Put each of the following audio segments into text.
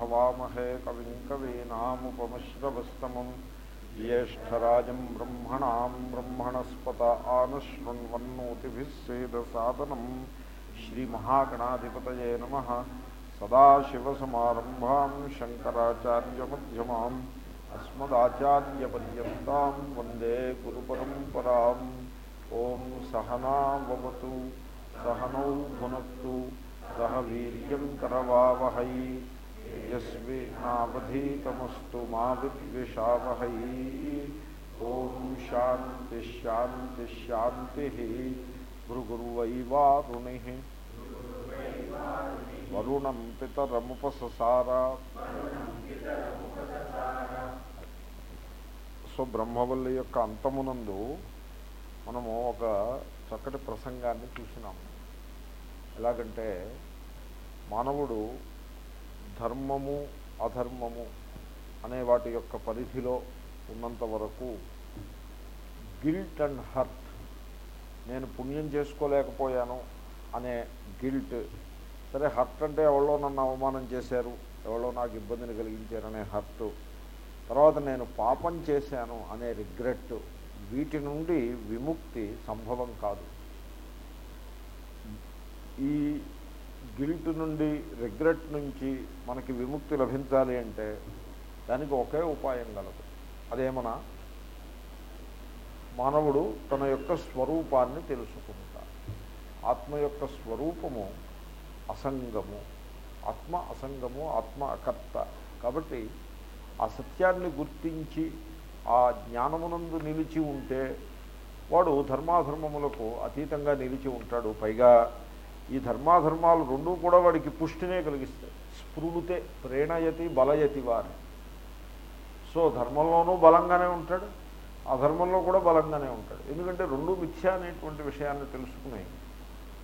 हवामहे कविं कवीनामुपमश्रवस्तमम् ज्येष्ठराजं ब्रह्मणां ब्रह्मणस्पत आनशृण्वन्नोतिभिः सेदसादनं श्रीमहागणाधिपतये नमः सदाशिवसमारम्भां शङ्कराचार्यमध्यमाम् अस्मदाचार्यपर्यन्तां वन्दे गुरुपरम्पराम् ॐ सहनावतु सहनौ भुनक्तु सह वीर्यं करवावहै తేజస్వి నావధీతమస్తు మా విద్విషావహై ఓం శాంతి శాంతి శాంతి భృగుర్వైవారుణి వరుణం పితరముపసార సో బ్రహ్మవల్లి యొక్క అంతమునందు మనము ఒక చక్కటి ప్రసంగాన్ని చూసినాము. ఎలాగంటే మానవుడు ధర్మము అధర్మము అనే వాటి యొక్క పరిధిలో ఉన్నంత వరకు గిల్ట్ అండ్ హర్ట్ నేను పుణ్యం చేసుకోలేకపోయాను అనే గిల్ట్. సరే హర్ట్ అంటే ఎవరో నన్ను అవమానం చేశారు ఎవరో నాకు ఇబ్బందిని కలిగించారనే హర్ట్. తర్వాత నేను పాపం చేశాను అనే రిగ్రెట్. వీటి నుండి విముక్తి సంభవం కాదు. ఈ గిల్ట్ నుండి రిగ్రెట్ నుంచి మనకి విముక్తి లభించాలి అంటే దానికి ఒకే ఉపాయం కలదు. అదేమన్నా మానవుడు తన యొక్క స్వరూపాన్ని తెలుసుకుంటాడు. ఆత్మ యొక్క స్వరూపము అసంగము. ఆత్మ అసంగము ఆత్మ అకర్త. కాబట్టి ఆ సత్యాన్ని గుర్తించి ఆ జ్ఞానమునందు నిలిచి ఉంటే వాడు ధర్మాధర్మములకు అతీతంగా నిలిచి ఉంటాడు. పైగా ఈ ధర్మాధర్మాలు రెండూ కూడా వాడికి పుష్టినే కలిగిస్తాయి. స్పృణుతే ప్రేణయతి బలయతి వారి. సో ధర్మంలోనూ బలంగానే ఉంటాడు అధర్మంలో కూడా బలంగానే ఉంటాడు. ఎందుకంటే రెండు మిథ్య అనేటువంటి విషయాన్ని తెలుసుకుని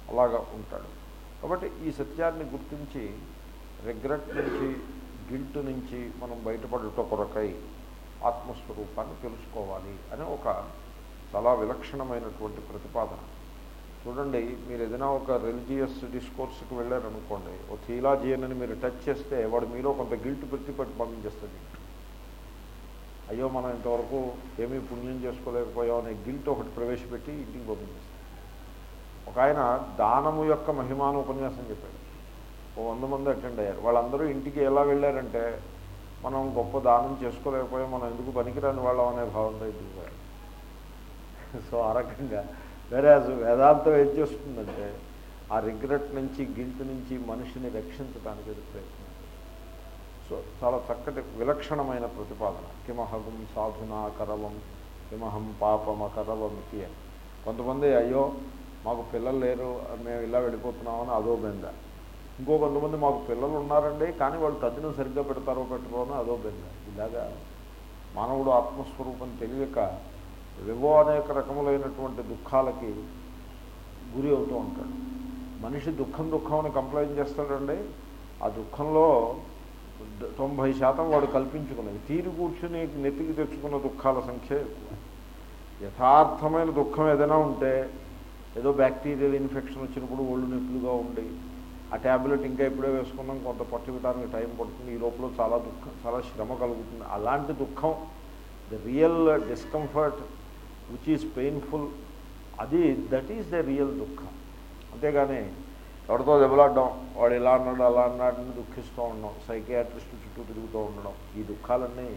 అలాగా ఉంటాడు. కాబట్టి ఈ సత్యాన్ని గుర్తించి రిగ్రెట్ నుంచి గిల్ట్ నుంచి మనం బయటపడుట కొరకై ఆత్మస్వరూపాన్ని తెలుసుకోవాలి అనే ఒక చాలా విలక్షణమైనటువంటి ప్రతిపాదన. చూడండి మీరు ఏదైనా ఒక రిలీజియస్ డిస్కోర్స్కి వెళ్ళారనుకోండి ఓ థీలాజియన్ అని మీరు టచ్ చేస్తే వాడు మీలో కొంత గిల్ట్ పెట్టి పెట్టి పంపించేస్తుంది అయ్యో మనం ఇంతవరకు ఏమీ పుణ్యం చేసుకోలేకపోయాం అనే గిల్ట్ ఒకటి ప్రవేశపెట్టి ఇంటికి పంపించేస్తాం ఒక ఆయన దానము యొక్క మహిమాను ఉపన్యాసం చెప్పాడు. ఓ వంద మంది అటెండ్ అయ్యారు. వాళ్ళందరూ ఇంటికి ఎలా వెళ్ళారంటే మనం గొప్ప దానం చేసుకోలేకపోయాం మనం ఎందుకు పనికిరాని వాళ్ళం అనే భావంతో ఇంటికి పోయారు. సో ఆ రకంగా వేరే వేదాంతం ఏం చేస్తుందంటే ఆ రిగ్రెట్ నుంచి గిల్ట్ నుంచి మనిషిని రక్షించడానికి అది ప్రయత్నం. సో చాలా చక్కటి విలక్షణమైన ప్రతిపాదన. కిమహం సాధునా కరవం కిమహం పాపమకరవం ఇది అని. కొంతమంది అయ్యో మాకు పిల్లలు లేరు మేము ఇలా వెళ్ళిపోతున్నామని అదో బెంద. ఇంకో కొంతమంది మాకు పిల్లలు ఉన్నారండి కానీ వాళ్ళు తద్దినం సరిగ్గా పెడతారో పెట్టరో అని అదో బెంద. ఇలాగా మానవుడు ఆత్మస్వరూపం తెలియక వివో అనేక రకములైనటువంటి దుఃఖాలకి గురి అవుతూ ఉంటాడు. మనిషి దుఃఖం దుఃఖం అని కంప్లైంట్ చేస్తాడండి. ఆ దుఃఖంలో తొంభై శాతం వాడు కల్పించుకున్నది. తీరి కూర్చుని నెత్తికి తెచ్చుకున్న దుఃఖాల సంఖ్య ఎక్కువ. యథార్థమైన దుఃఖం ఏదైనా ఉంటే ఏదో బ్యాక్టీరియల్ ఇన్ఫెక్షన్ వచ్చినప్పుడు ఒళ్ళు నొప్పులుగా ఉండి ఆ ట్యాబ్లెట్ ఇంకా ఇప్పుడే వేసుకున్నాం కొంత పట్టుకోవడానికి టైం పడుతుంది ఈ లోపల చాలా దుఃఖం చాలా శ్రమ కలుగుతుంది. అలాంటి దుఃఖం the real discomfort which is painful అది దట్ ఈజ్ ద రియల్ దుఃఖం. అంతేగాని ఎవరితో దెబ్బలాడడం వాడు ఇలా అన్నాడు అలా అన్నాడని దుఃఖిస్తూ ఉండడం సైకియాట్రిస్ట్ చుట్టూ తిరుగుతూ ఉండడం ఈ దుఃఖాలన్నీ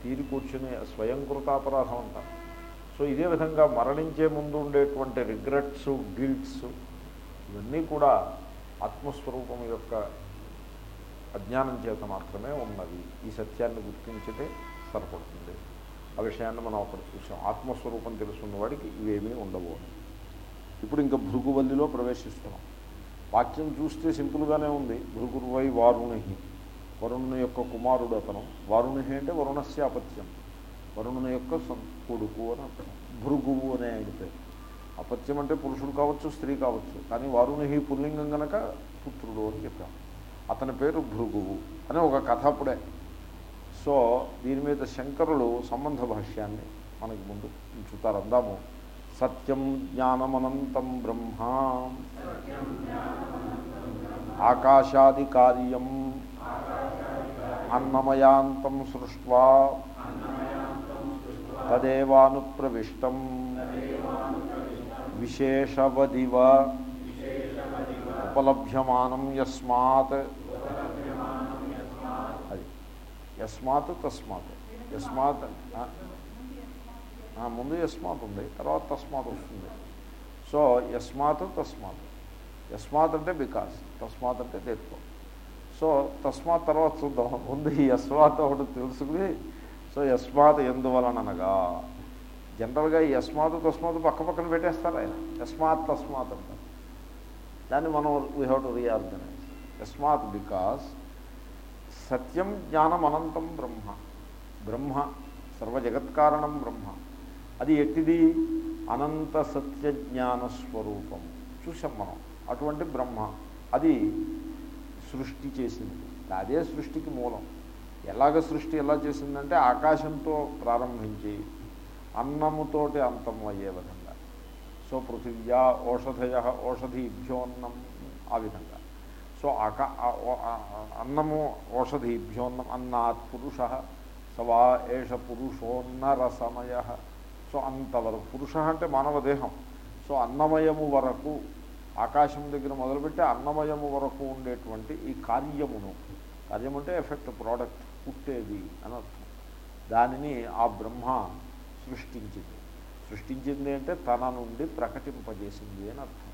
తీరి కూర్చుని స్వయం కృతాపరాధం అంటారు. సో ఇదే విధంగా మరణించే ముందు ఉండేటువంటి రిగ్రెట్స్ గిల్ట్స్ ఇవన్నీ కూడా ఆత్మస్వరూపం యొక్క అజ్ఞానం చేత మాత్రమే ఉన్నది ఈ సత్యాన్ని గుర్తించితే సరిపడుతుంది. ఆ విషయాన్ని మనం అక్కడ చూసాం. ఆత్మస్వరూపం తెలుసున్న వాడికి ఇవేమీ ఉండవు. ఇప్పుడు ఇంకా భృగువల్లిలో ప్రవేశిస్తున్నాం. వాక్యం చూస్తే సింపుల్గానే ఉంది. భృగుర్వై వారుణి వరుణుని యొక్క కుమారుడు అతను వరుణి అంటే వరుణస్య అపత్యం వరుణుని యొక్క కొడుకు అని అర్థం. భృగువు అనే ఆయన పేరు. అపత్యం అంటే పురుషుడు కావచ్చు స్త్రీ కావచ్చు. కానీ వారుని పుల్లింగం గనక పుత్రుడు అని చెప్పాం. అతని పేరు భృగువు అని ఒక కథ అప్పుడే. సో దీని మీద శంకరులు సంబంధ భాష్యాన్ని మనకి ముందు ఉంచుతారు అందాము. సత్యం జ్ఞానమనంతం బ్రహ్మ. ఆకాశాది కార్యం అన్నమయాంతం సృష్వా తదేవానుప్రవిష్టం. విశేషవదివ. ఉపలభ్యమానం యస్మాత్. యస్మాత్ తస్మాత్. యస్మాత్ ఆ, ముందు యస్మాత్ ఉంది తర్వాత తస్మాత్ వస్తుంది. సో యస్మాత్ తస్మాత్. యస్మాత్ అంటే బికాస్ తస్మాత్ అంటే దేత్వం. సో తస్మాత్ తర్వాత చూద్దాం. ముందు ఈ యస్మాత్ ఒకటి తెలుసుకుని సో యస్మాత్ ఎందువలనగా జనరల్గా ఈ యస్మాత్ తస్మాత్ పక్క పక్కన పెట్టేస్తారు ఆయన. యస్మాత్ తస్మాత్ అంటారు. దాన్ని మనం వీ హ్యావ్ టు రీఆర్గనైజ్ యస్మాత్ బికాస్ సత్యం జ్ఞానం అనంతం బ్రహ్మ. బ్రహ్మ సర్వజగత్కారణం బ్రహ్మ. అది ఎట్టిది? అనంత సత్య జ్ఞాన స్వరూపం. చూసాం మనం. అటువంటి బ్రహ్మ అది సృష్టి చేసింది. అదే సృష్టికి మూలం. ఎలాగ సృష్టి ఎలా చేసిందంటే ఆకాశంతో ప్రారంభించి అన్నముతోటి అంతం అయ్యే విధంగా. సో పృథివ్యా ఓషధయ ఓషధీభ్యోన్నం ఆ విధంగా. సో అక అన్నము ఓషధీభ్యోన్నం అన్నాత్ పురుష సవా ఏష పురుషోన్నరసమయ సో అంతవరకు పురుష అంటే మానవ దేహం. సో అన్నమయము వరకు ఆకాశం దగ్గర మొదలుపెట్టి అన్నమయము వరకు ఉండేటువంటి ఈ కార్యమును. కార్యం అంటే ఎఫెక్ట్ ప్రోడక్ట్ పుట్టేది అని అర్థం. దానిని ఆ బ్రహ్మ సృష్టించింది. సృష్టించింది అంటే తన నుండి ప్రకటింపజేసింది అని అర్థం.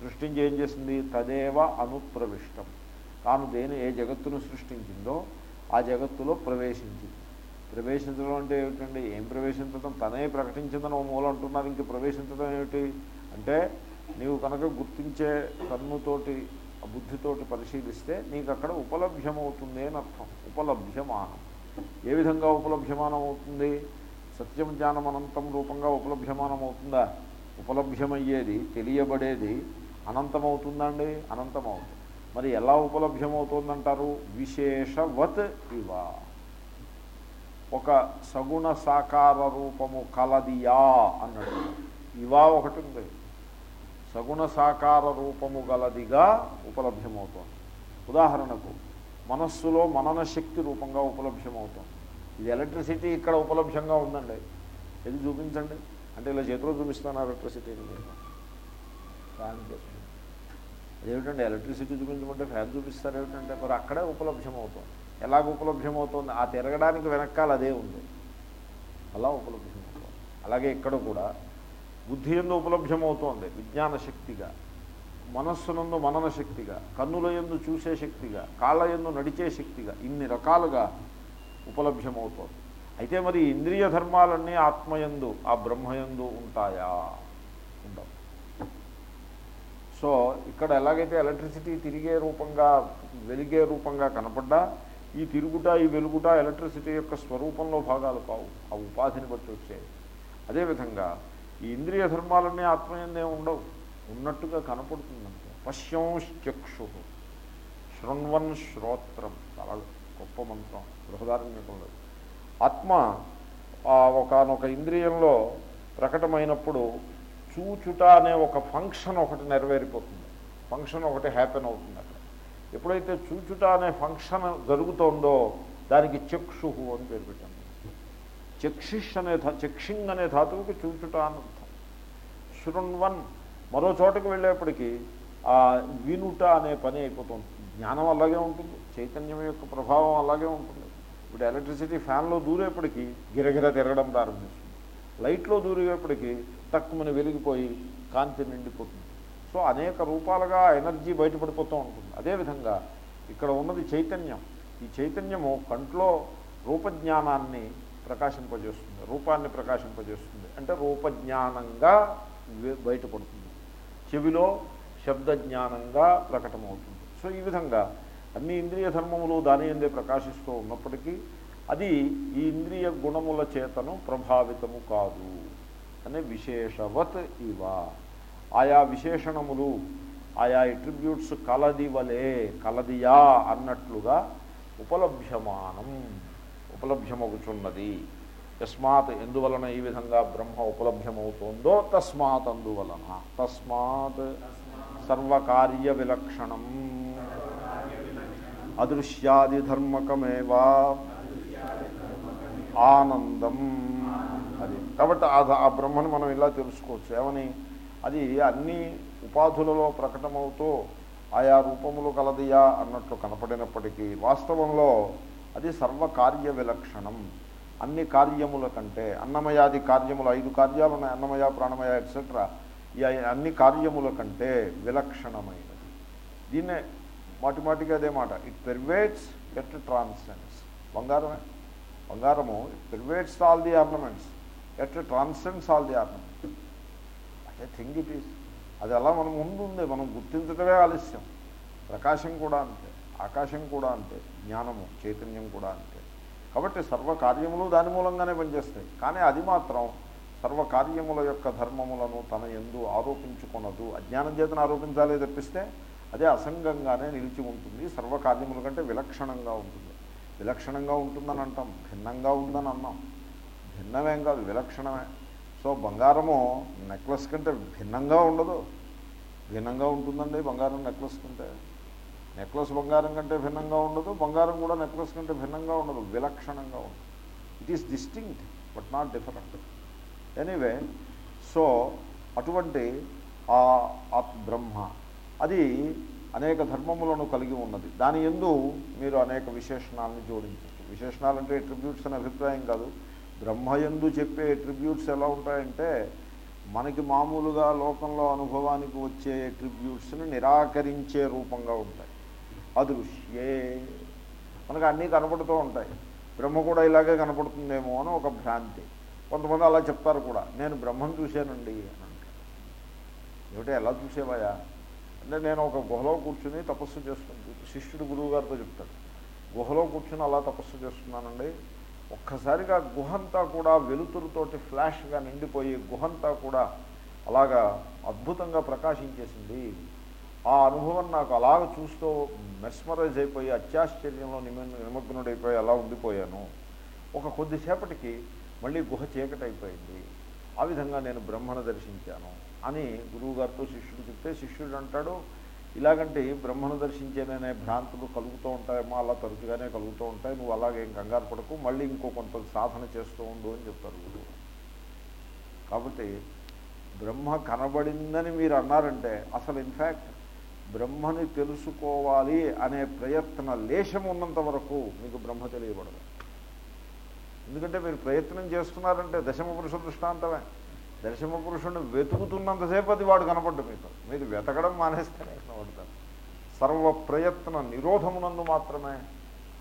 సృష్టించి ఏం చేసింది? తదేవ అనుప్రవిష్టం. తాను దేని ఏ జగత్తును సృష్టించిందో ఆ జగత్తులో ప్రవేశించింది. ప్రవేశించడం అంటే ఏమిటండి? ఏం ప్రవేశించడం? తనే ప్రకటించిందని ఓ మూల అంటున్నారు. ఇంక ప్రవేశించడం ఏమిటి? అంటే నీవు కనుక గుర్తించే కన్నుతోటి బుద్ధితోటి పరిశీలిస్తే నీకు అక్కడ ఉపలభ్యమవుతుంది అని అర్థం. ఉపలభ్యమానం. ఏ విధంగా ఉపలభ్యమానం అవుతుంది సత్యం జ్ఞానం అనంతం రూపంగా ఉపలభ్యమానం అవుతుందా ఉపలభ్యమయ్యేది తెలియబడేది అనంతమవుతుందండి అనంతమవుతుంది. మరి ఎలా ఉపలభ్యమవుతుందంటారు? విశేషవత్ ఇవ. ఒక సగుణ సాకార రూపము కలదియా అన్నట్టు ఇవా ఒకటి ఉంది. సగుణ సాకార రూపము గలదిగా ఉపలభ్యమవుతోంది. ఉదాహరణకు మనస్సులో మనన శక్తి రూపంగా ఉపలభ్యమవుతోంది. ఇది ఎలక్ట్రిసిటీ ఇక్కడ ఉపలభ్యంగా ఉందండి. ఇది చూపించండి? అంటే ఇలా చేతిలో చూపిస్తాను ఎలక్ట్రిసిటీని. మీరు చేస్తుంది అదేమిటండి? ఎలక్ట్రిసిటీ చూపించమంటే ఫ్యాన్ చూపిస్తారు ఏమిటంటే మరి అక్కడే ఉపలభ్యమవుతుంది. ఎలాగ ఉపలభ్యమవుతుంది? ఆ తిరగడానికి వెనకాల అదే ఉంది. అలా ఉపలభ్యమవుతుంది. అలాగే ఇక్కడ కూడా బుద్ధి ఎందు ఉపలభ్యమవుతోంది విజ్ఞాన శక్తిగా మనస్సునందు మనన శక్తిగా కన్నుల ఎందు చూసే శక్తిగా కాళ్ళ ఎందు నడిచే శక్తిగా ఇన్ని రకాలుగా ఉపలభ్యమవుతోంది. అయితే మరి ఇంద్రియ ధర్మాలన్నీ ఆత్మయందు ఆ బ్రహ్మయందు ఉంటాయా? సో ఇక్కడ ఎలాగైతే ఎలక్ట్రిసిటీ తిరిగే రూపంగా వెలిగే రూపంగా కనపడ్డా ఈ తిరుగుట ఈ వెలుగుట ఎలక్ట్రిసిటీ యొక్క స్వరూపంలో భాగాలు కావు. ఆ ఉపాధిని బట్టి వచ్చాయి అదేవిధంగా ఈ ఇంద్రియ ధర్మాలన్నీ ఆత్మయందే ఉండవు. ఉన్నట్టుగా కనపడుతుందంటే. పశ్యంశ్చక్షు. శృణ్వన్ శ్రోత్రం. చాలా గొప్ప మంత్రం. బృహదారణ్యకంలో ఆత్మ ఒకనొక ఇంద్రియంలో ప్రకటమైనప్పుడు చూచుట అనే ఒక ఫంక్షన్ ఒకటి నెరవేరిపోతుంది. ఫంక్షన్ ఒకటి హ్యాపెన్ అవుతుంది అక్కడ. ఎప్పుడైతే చూచుట అనే ఫంక్షన్ జరుగుతోందో దానికి చక్షు అని పేరు పెట్టాము చక్షిష్ అనే చక్షింగ్ అనే ధాతువుకి చూచుట అని అర్థం. శృణ్వన్ మరో చోటకు వెళ్ళేప్పటికీ ఆ వినుట అనే పని అయిపోతుంది. జ్ఞానం అలాగే ఉంటుంది చైతన్యం యొక్క ప్రభావం అలాగే ఉంటుంది. ఇప్పుడు ఎలక్ట్రిసిటీ ఫ్యాన్లో దూరేపటికి గిరగిర తిరగడం ప్రారంభిస్తుంది. లైట్లో దూరేపటికి తక్కువని వెలిగిపోయి కాంతి నిండిపోతుంది. సో అనేక రూపాలుగా ఎనర్జీ బయటపడిపోతూ ఉంటుంది. అదేవిధంగా ఇక్కడ ఉన్నది చైతన్యం. ఈ చైతన్యము కంట్లో రూపజ్ఞానాన్ని ప్రకాశింపజేస్తుంది. రూపాన్ని ప్రకాశింపజేస్తుంది. అంటే రూపజ్ఞానంగా బయటపడుతుంది. చెవిలో శబ్దజ్ఞానంగా ప్రకటమవుతుంది. సో ఈ విధంగా అన్ని ఇంద్రియ ధర్మములు దాని ఎందే ప్రకాశిస్తూ ఉన్నప్పటికీ అది ఈ ఇంద్రియ గుణముల చేతను ప్రభావితము కాదు. అనే విశేషవత్ ఇవ. ఆయా విశేషణములు ఆయా ఎట్రిబ్యూట్స్ కలదివలే కలదియా అన్నట్లుగా ఉపలభ్యమానం ఉపలభ్యమగుచున్నది. యస్మాత్ ఎందువలన ఈ విధంగా బ్రహ్మ ఉపలభ్యమవుతోందో తస్మాత్ అందువలన. తస్మాత్ సర్వకార్య విలక్షణం. అదృశ్యాది ధర్మకమేవా. ఆనందం. కాబట్టి ఆ ఆ బ్రహ్మను మనం ఇలా తెలుసుకోవచ్చు. ఏమని? అది అన్ని ఉపాధులలో ప్రకటమవుతూ ఆయా రూపములు కలదియా అన్నట్లు కనపడినప్పటికీ వాస్తవంలో అది సర్వకార్య విలక్షణం. అన్ని కార్యముల కంటే అన్నమయాది కార్యములు ఐదు కార్యాలు ఉన్నాయి అన్నమయ ప్రాణమయ ఎట్సెట్రా ఈ అన్ని కార్యముల కంటే విలక్షణమైనది. దీన్నే మాటిమాటిగా అదే మాట. ఇట్ పెర్వేట్స్ ఎట్ ట్రాన్సెన్స్ బంగారమే. బంగారము it pervades all the ornaments it transcends all the ornaments అదే థింగ్ ఇట్ ఈస్ అది అలా మనం ముందు ఉంది మనం గుర్తించడమే ఆలస్యం ప్రకాశం కూడా అంతే ఆకాశం కూడా అంతే జ్ఞానము చైతన్యం కూడా అంతే కాబట్టి సర్వకార్యములు దాని మూలంగానే పనిచేస్తాయి కానీ అది మాత్రం సర్వకార్యముల యొక్క ధర్మములను తన ఎందు ఆరోపించుకొనదు అజ్ఞానం చేతను ఆరోపించాలి తప్పిస్తే అదే అసంగంగానే నిలిచి ఉంటుంది సర్వ కార్యముల కంటే విలక్షణంగా ఉంటుంది విలక్షణంగా ఉంటుందని అంటాం భిన్నంగా ఉందని అన్నాం భిన్నమేం కాదు విలక్షణమే. సో బంగారము నెక్లెస్ కంటే భిన్నంగా ఉండదు. భిన్నంగా ఉంటుందండి బంగారం నెక్లెస్ కంటే. నెక్లెస్ బంగారం కంటే భిన్నంగా ఉండదు. బంగారం కూడా నెక్లెస్ కంటే భిన్నంగా ఉండదు. విలక్షణంగా ఉండదు. It is distinct but not different anyway so అటువంటి ఆ ఆ బ్రహ్మ అది అనేక ధర్మములను కలిగి ఉన్నది. దాని ఎందు మీరు అనేక విశేషణాలను జోడించవచ్చు. విశేషణాలు అంటే ట్రిబ్యూట్స్ అనే అభిప్రాయం కాదు. బ్రహ్మయందు చెప్పే ట్రిబ్యూట్స్ ఎలా ఉంటాయంటే మనకి మామూలుగా లోకంలో అనుభవానికి వచ్చే ట్రిబ్యూట్స్ని నిరాకరించే రూపంగా ఉంటాయి. అదృశ్యే. మనకు అన్నీ కనపడుతూ ఉంటాయి. బ్రహ్మ కూడా ఇలాగే కనపడుతుందేమో అని ఒక భ్రాంతి. కొంతమంది అలా చెప్తారు కూడా నేను బ్రహ్మను చూశానండి అని అంటారు. ఏమిటో ఎలా చూసేవాయా అంటే నేను ఒక గుహలో కూర్చుని తపస్సు చేస్తుంది శిష్యుడు గురువు గారితో చెప్తాడు గుహలో కూర్చుని అలా తపస్సు చేస్తున్నానండి ఒక్కసారిగా గుహంతా కూడా వెలుతురుతోటి ఫ్లాష్గా నిండిపోయి గుహంతా కూడా అలాగా అద్భుతంగా ప్రకాశించేసింది. ఆ అనుభవం నాకు అలాగ చూస్తూ మెస్మరైజ్ అయిపోయి అత్యాశ్చర్యంలో నిమ నిమగ్నుడైపోయి అలా ఉండిపోయాను. ఒక కొద్దిసేపటికి మళ్ళీ గుహ చీకటి అయిపోయింది ఆ విధంగా నేను బ్రహ్మను దర్శించాను అని గురువుగారితో శిష్యుడు చెప్తే శిష్యుడు అంటాడు ఇలాగంటే బ్రహ్మను దర్శించేననే భ్రాంతులు కలుగుతూ ఉంటాయేమో అలా తరచుగానే కలుగుతూ ఉంటాయి నువ్వు అలాగే కంగారు పడకు మళ్ళీ ఇంకో కొంత సాధన చేస్తూ ఉండు అని చెప్తారు గురువు. కాబట్టి బ్రహ్మ కనబడిందని మీరు అన్నారంటే అసలు ఇన్ఫ్యాక్ట్ బ్రహ్మని తెలుసుకోవాలి అనే ప్రయత్న లేశం ఉన్నంత వరకు మీకు బ్రహ్మ తెలియబడదు. ఎందుకంటే మీరు ప్రయత్నం చేస్తున్నారంటే దశమ పురుష దృష్టాంతమే. దశమ పురుషుని వెతుకుతున్నంతసేపు అది వాడు కనపడ్డు మీకు మీరు వెతకడం మానేస్తేనే కనపడతారు సర్వ ప్రయత్న నిరోధమునందు మాత్రమే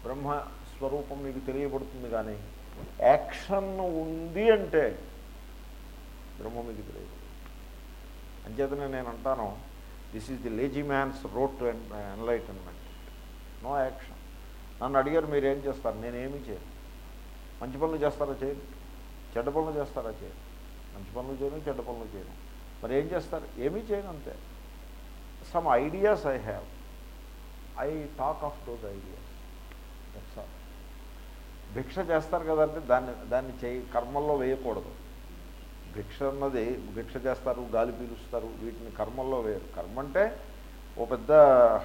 బ్రహ్మ స్వరూపం మీకు తెలియబడుతుంది కానీ యాక్షన్ ఉంది అంటే బ్రహ్మ మీకు తెలియదు. అంచేతనే నేను అంటాను this is the lazy man's road to enlightenment. No action. నన్ను అడిగారు మీరు ఏం చేస్తారు? నేనేమి చేయను. మంచి పనులు చేస్తారా చేయను? చెడ్డ పనులు చేస్తారా చేయను? మంచి పనులు చేయను చెడ్డ పనులు చేయను. మరి ఏం చేస్తారు? ఏమీ చేయను అంతే. Some ideas I have I talk of those ideas that's all భిక్ష చేస్తారు కదంటే దాన్ని దాన్ని చేయి కర్మల్లో వేయకూడదు. భిక్ష అన్నది భిక్ష చేస్తారు గాలి పీలుస్తారు వీటిని కర్మల్లో వేయరు. కర్మ అంటే ఓ పెద్ద